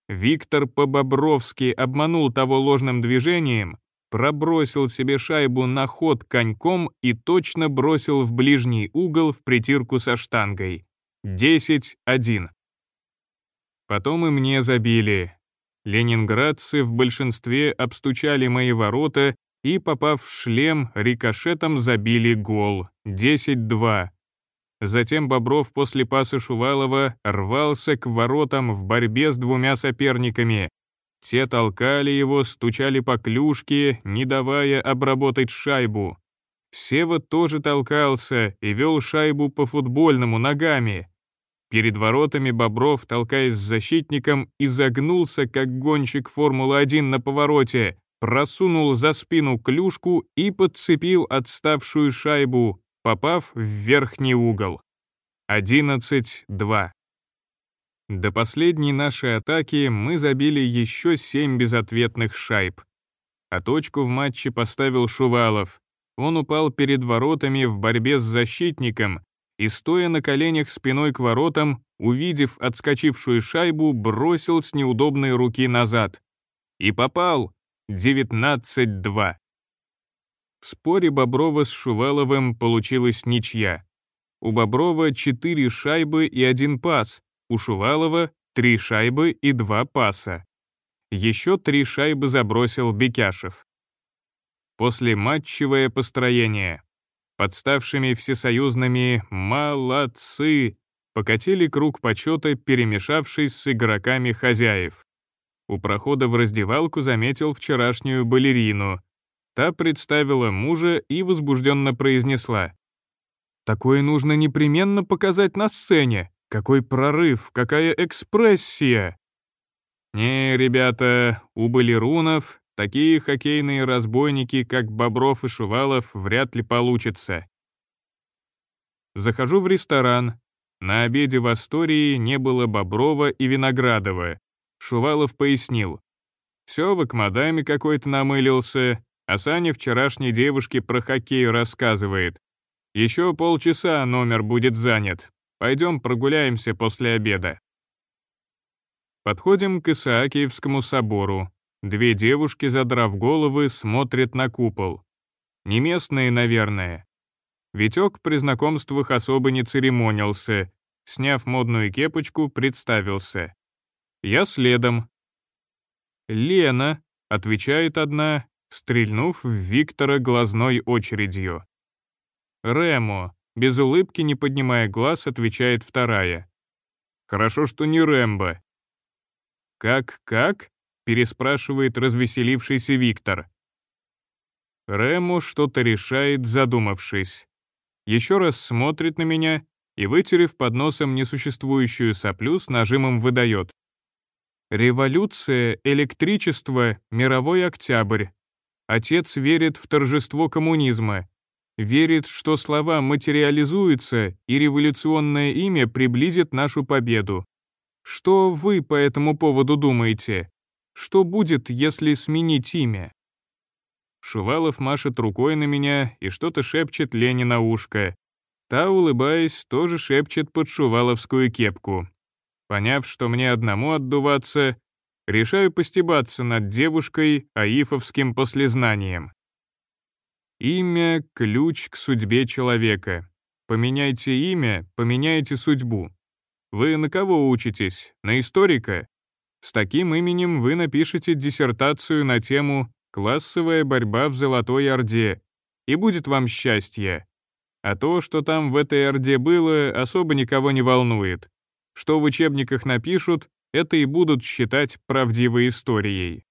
Виктор по-бобровски обманул того ложным движением, пробросил себе шайбу на ход коньком и точно бросил в ближний угол в притирку со штангой. 10-1. Потом и мне забили. Ленинградцы в большинстве обстучали мои ворота и, попав в шлем, рикошетом забили гол. 10-2. Затем Бобров после паса Шувалова рвался к воротам в борьбе с двумя соперниками. Те толкали его, стучали по клюшке, не давая обработать шайбу. Сева тоже толкался и вел шайбу по футбольному ногами. Перед воротами Бобров, толкаясь с защитником, изогнулся, как гонщик Формулы-1 на повороте, просунул за спину клюшку и подцепил отставшую шайбу, попав в верхний угол. 11-2. До последней нашей атаки мы забили еще семь безответных шайб. А точку в матче поставил Шувалов. Он упал перед воротами в борьбе с защитником и, стоя на коленях спиной к воротам, увидев отскочившую шайбу, бросил с неудобной руки назад. И попал 19-2. В споре Боброва с Шуваловым получилась ничья. У Боброва четыре шайбы и один пас, у Шувалова три шайбы и два паса. Еще три шайбы забросил Бекяшев. После матчевое построение. Подставшими всесоюзными «молодцы» покатили круг почета, перемешавшись с игроками хозяев. У прохода в раздевалку заметил вчерашнюю балерину — Та представила мужа и возбужденно произнесла. «Такое нужно непременно показать на сцене. Какой прорыв, какая экспрессия!» «Не, ребята, у балерунов такие хоккейные разбойники, как Бобров и Шувалов, вряд ли получится». Захожу в ресторан. На обеде в Астории не было Боброва и Виноградова. Шувалов пояснил. «Все в акмадаме какой-то намылился, а Саня вчерашней девушке про хоккей рассказывает. Еще полчаса номер будет занят. Пойдем прогуляемся после обеда. Подходим к Исаакиевскому собору. Две девушки, задрав головы, смотрят на купол. Не местные, наверное. Витек при знакомствах особо не церемонился. Сняв модную кепочку, представился. Я следом. «Лена», — отвечает одна, стрельнув в Виктора глазной очередью. «Ремо», без улыбки, не поднимая глаз, отвечает вторая. «Хорошо, что не Рэмбо». «Как-как?» — переспрашивает развеселившийся Виктор. Ремо что-то решает, задумавшись. Еще раз смотрит на меня и, вытерев под носом несуществующую соплю, с нажимом выдает. «Революция, электричество, мировой октябрь, Отец верит в торжество коммунизма, верит, что слова материализуются и революционное имя приблизит нашу победу. Что вы по этому поводу думаете? Что будет, если сменить имя? Шувалов машет рукой на меня и что-то шепчет Лене на ушко. Та, улыбаясь, тоже шепчет под шуваловскую кепку. Поняв, что мне одному отдуваться, решаю постебаться над девушкой аифовским послезнанием. Имя — ключ к судьбе человека. Поменяйте имя, поменяйте судьбу. Вы на кого учитесь? На историка? С таким именем вы напишете диссертацию на тему «Классовая борьба в Золотой Орде», и будет вам счастье. А то, что там в этой Орде было, особо никого не волнует. Что в учебниках напишут, это и будут считать правдивой историей.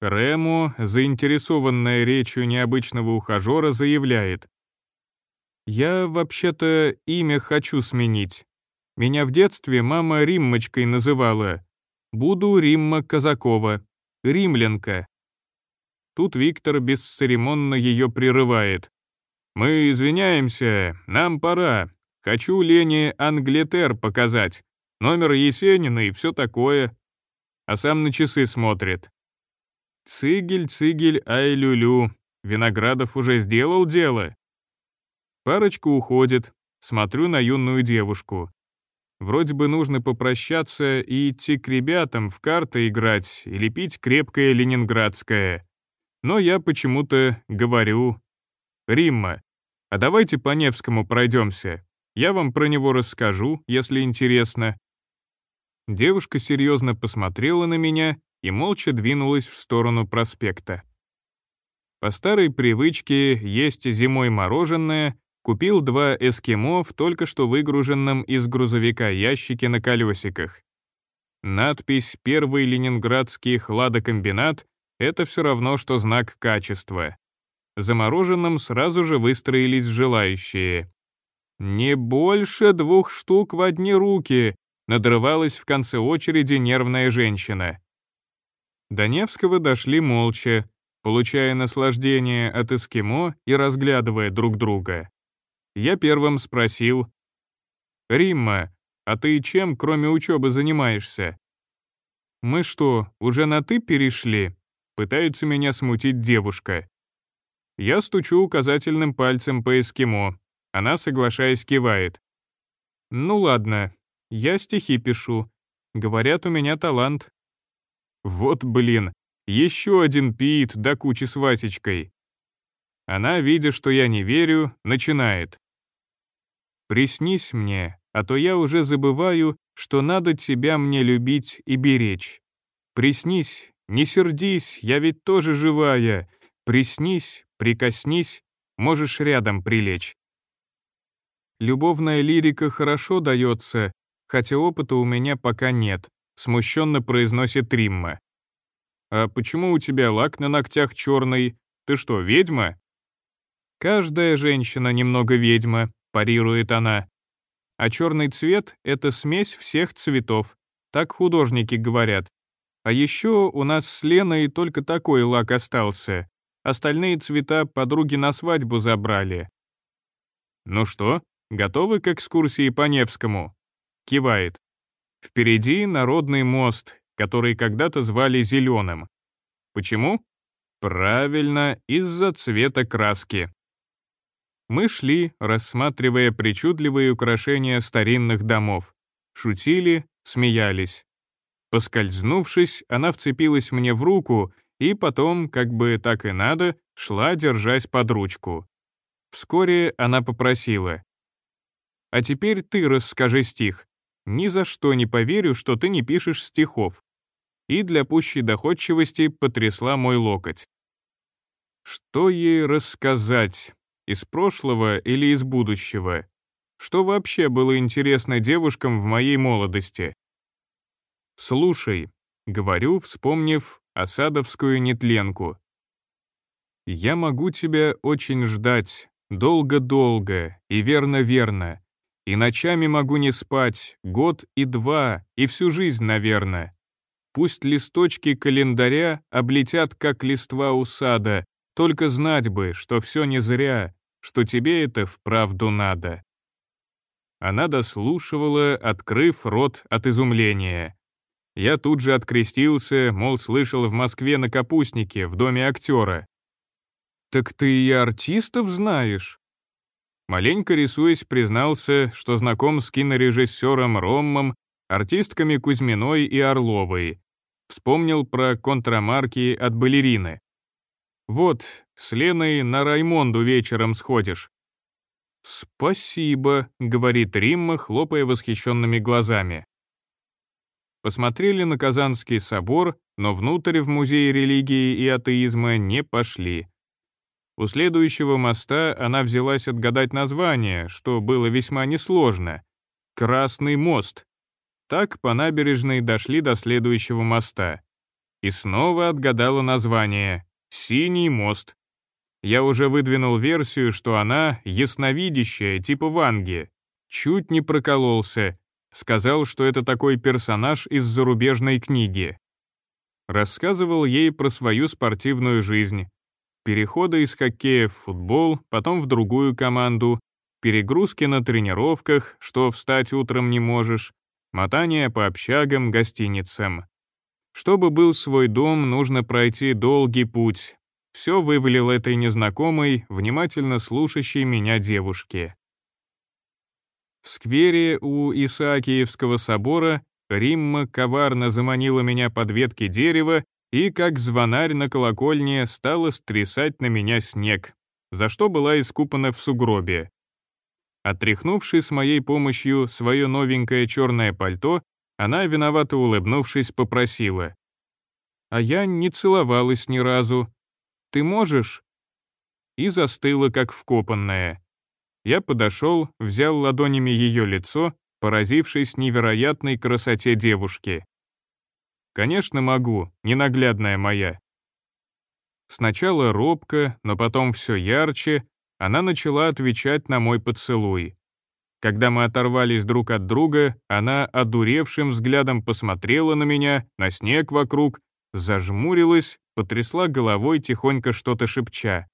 Ремо, заинтересованная речью необычного ухажера, заявляет. «Я вообще-то имя хочу сменить. Меня в детстве мама Риммочкой называла. Буду Римма Казакова, римлянка». Тут Виктор бесцеремонно ее прерывает. «Мы извиняемся, нам пора. Хочу Лене Англетер показать. Номер Есенина и все такое». А сам на часы смотрит. Цигель, цигель, ай люлю. Виноградов уже сделал дело. Парочка уходит. Смотрю на юную девушку. Вроде бы нужно попрощаться и идти к ребятам в карты играть или пить крепкое ленинградское. Но я почему-то говорю. «Римма, а давайте по Невскому пройдемся. Я вам про него расскажу, если интересно». Девушка серьезно посмотрела на меня и молча двинулась в сторону проспекта. По старой привычке есть зимой мороженое, купил два эскимо в только что выгруженном из грузовика ящике на колесиках. Надпись «Первый ленинградский хладокомбинат» — это все равно, что знак качества. За мороженым сразу же выстроились желающие. «Не больше двух штук в одни руки», — надрывалась в конце очереди нервная женщина. До Невского дошли молча, получая наслаждение от эскимо и разглядывая друг друга. Я первым спросил, «Римма, а ты чем, кроме учебы, занимаешься?» «Мы что, уже на «ты» перешли?» Пытается меня смутить девушка. Я стучу указательным пальцем по эскимо. Она, соглашаясь, кивает. «Ну ладно, я стихи пишу. Говорят, у меня талант. Вот блин, еще один пит до кучи с Васечкой. Она, видя, что я не верю, начинает. «Приснись мне, а то я уже забываю, что надо тебя мне любить и беречь. Приснись, не сердись, я ведь тоже живая. Приснись, прикоснись, можешь рядом прилечь». Любовная лирика хорошо дается, хотя опыта у меня пока нет смущенно произносит Римма. «А почему у тебя лак на ногтях черный? Ты что, ведьма?» «Каждая женщина немного ведьма», — парирует она. «А черный цвет — это смесь всех цветов, так художники говорят. А еще у нас с Леной только такой лак остался. Остальные цвета подруги на свадьбу забрали». «Ну что, готовы к экскурсии по Невскому?» Кивает. Впереди народный мост, который когда-то звали зеленым. Почему? Правильно, из-за цвета краски. Мы шли, рассматривая причудливые украшения старинных домов. Шутили, смеялись. Поскользнувшись, она вцепилась мне в руку и потом, как бы так и надо, шла, держась под ручку. Вскоре она попросила. «А теперь ты расскажи стих. Ни за что не поверю, что ты не пишешь стихов. И для пущей доходчивости потрясла мой локоть. Что ей рассказать? Из прошлого или из будущего? Что вообще было интересно девушкам в моей молодости? «Слушай», — говорю, вспомнив осадовскую нетленку. «Я могу тебя очень ждать, долго-долго и верно-верно, и ночами могу не спать, год и два, и всю жизнь, наверное. Пусть листочки календаря облетят, как листва у сада, только знать бы, что все не зря, что тебе это вправду надо. Она дослушивала, открыв рот от изумления. Я тут же открестился, мол, слышал в Москве на капустнике, в доме актера. «Так ты и артистов знаешь?» Маленько рисуясь, признался, что знаком с кинорежиссером Роммом, артистками Кузьминой и Орловой. Вспомнил про контрамарки от балерины. «Вот, с Леной на Раймонду вечером сходишь». «Спасибо», — говорит Римма, хлопая восхищенными глазами. Посмотрели на Казанский собор, но внутрь в Музей религии и атеизма не пошли. У следующего моста она взялась отгадать название, что было весьма несложно. «Красный мост». Так по набережной дошли до следующего моста. и снова отгадала название «Синий мост». Я уже выдвинул версию, что она ясновидящая, типа Ванги. Чуть не прокололся. Сказал, что это такой персонаж из зарубежной книги. Рассказывал ей про свою спортивную жизнь. Переходы из хоккея в футбол, потом в другую команду, перегрузки на тренировках, что встать утром не можешь, мотание по общагам, гостиницам. Чтобы был свой дом, нужно пройти долгий путь. Все вывалил этой незнакомой, внимательно слушающей меня девушке. В сквере у Исаакиевского собора Римма коварно заманила меня под ветки дерева и, как звонарь на колокольне, стала стрясать на меня снег, за что была искупана в сугробе. Отряхнувши с моей помощью свое новенькое черное пальто, она, виновато улыбнувшись, попросила. «А я не целовалась ни разу. Ты можешь?» И застыла, как вкопанная. Я подошел, взял ладонями ее лицо, поразившись невероятной красоте девушки. «Конечно могу, ненаглядная моя». Сначала робко, но потом все ярче, она начала отвечать на мой поцелуй. Когда мы оторвались друг от друга, она одуревшим взглядом посмотрела на меня, на снег вокруг, зажмурилась, потрясла головой, тихонько что-то шепча.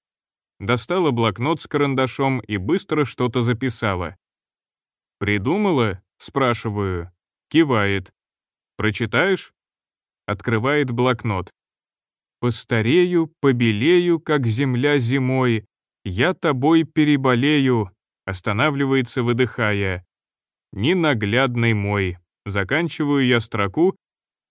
Достала блокнот с карандашом и быстро что-то записала. «Придумала?» — спрашиваю. Кивает. «Прочитаешь?» Открывает блокнот. «Постарею, побелею, как земля зимой, «Я тобой переболею», останавливается, выдыхая. «Ненаглядный мой». Заканчиваю я строку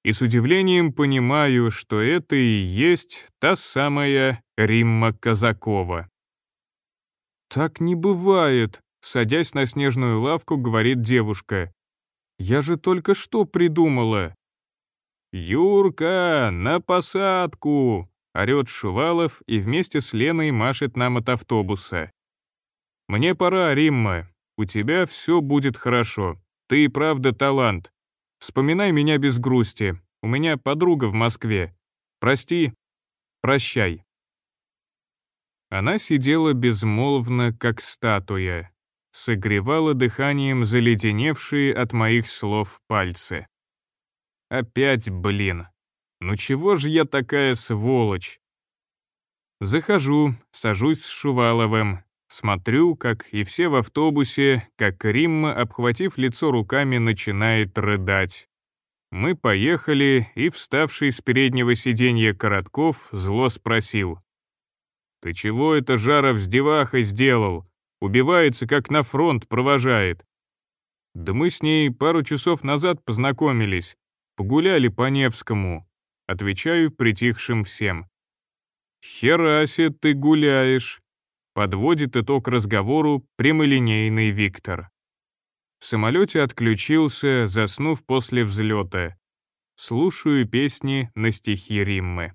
и с удивлением понимаю, что это и есть та самая Римма Казакова. «Так не бывает», — садясь на снежную лавку, говорит девушка. «Я же только что придумала». «Юрка, на посадку!» орёт Шувалов и вместе с Леной машет нам от автобуса. «Мне пора, Римма. У тебя все будет хорошо. Ты и правда талант. Вспоминай меня без грусти. У меня подруга в Москве. Прости. Прощай». Она сидела безмолвно, как статуя, согревала дыханием заледеневшие от моих слов пальцы. Опять, блин, ну чего же я такая сволочь? Захожу, сажусь с Шуваловым, смотрю, как и все в автобусе, как Римма, обхватив лицо руками, начинает рыдать. Мы поехали, и вставший с переднего сиденья Коротков зло спросил. «Ты чего это Жаров с девахой сделал? Убивается, как на фронт провожает». «Да мы с ней пару часов назад познакомились, погуляли по Невскому, Отвечаю притихшим всем. «Херасе ты гуляешь», — подводит итог разговору прямолинейный Виктор. В самолете отключился, заснув после взлета. Слушаю песни на стихи Риммы.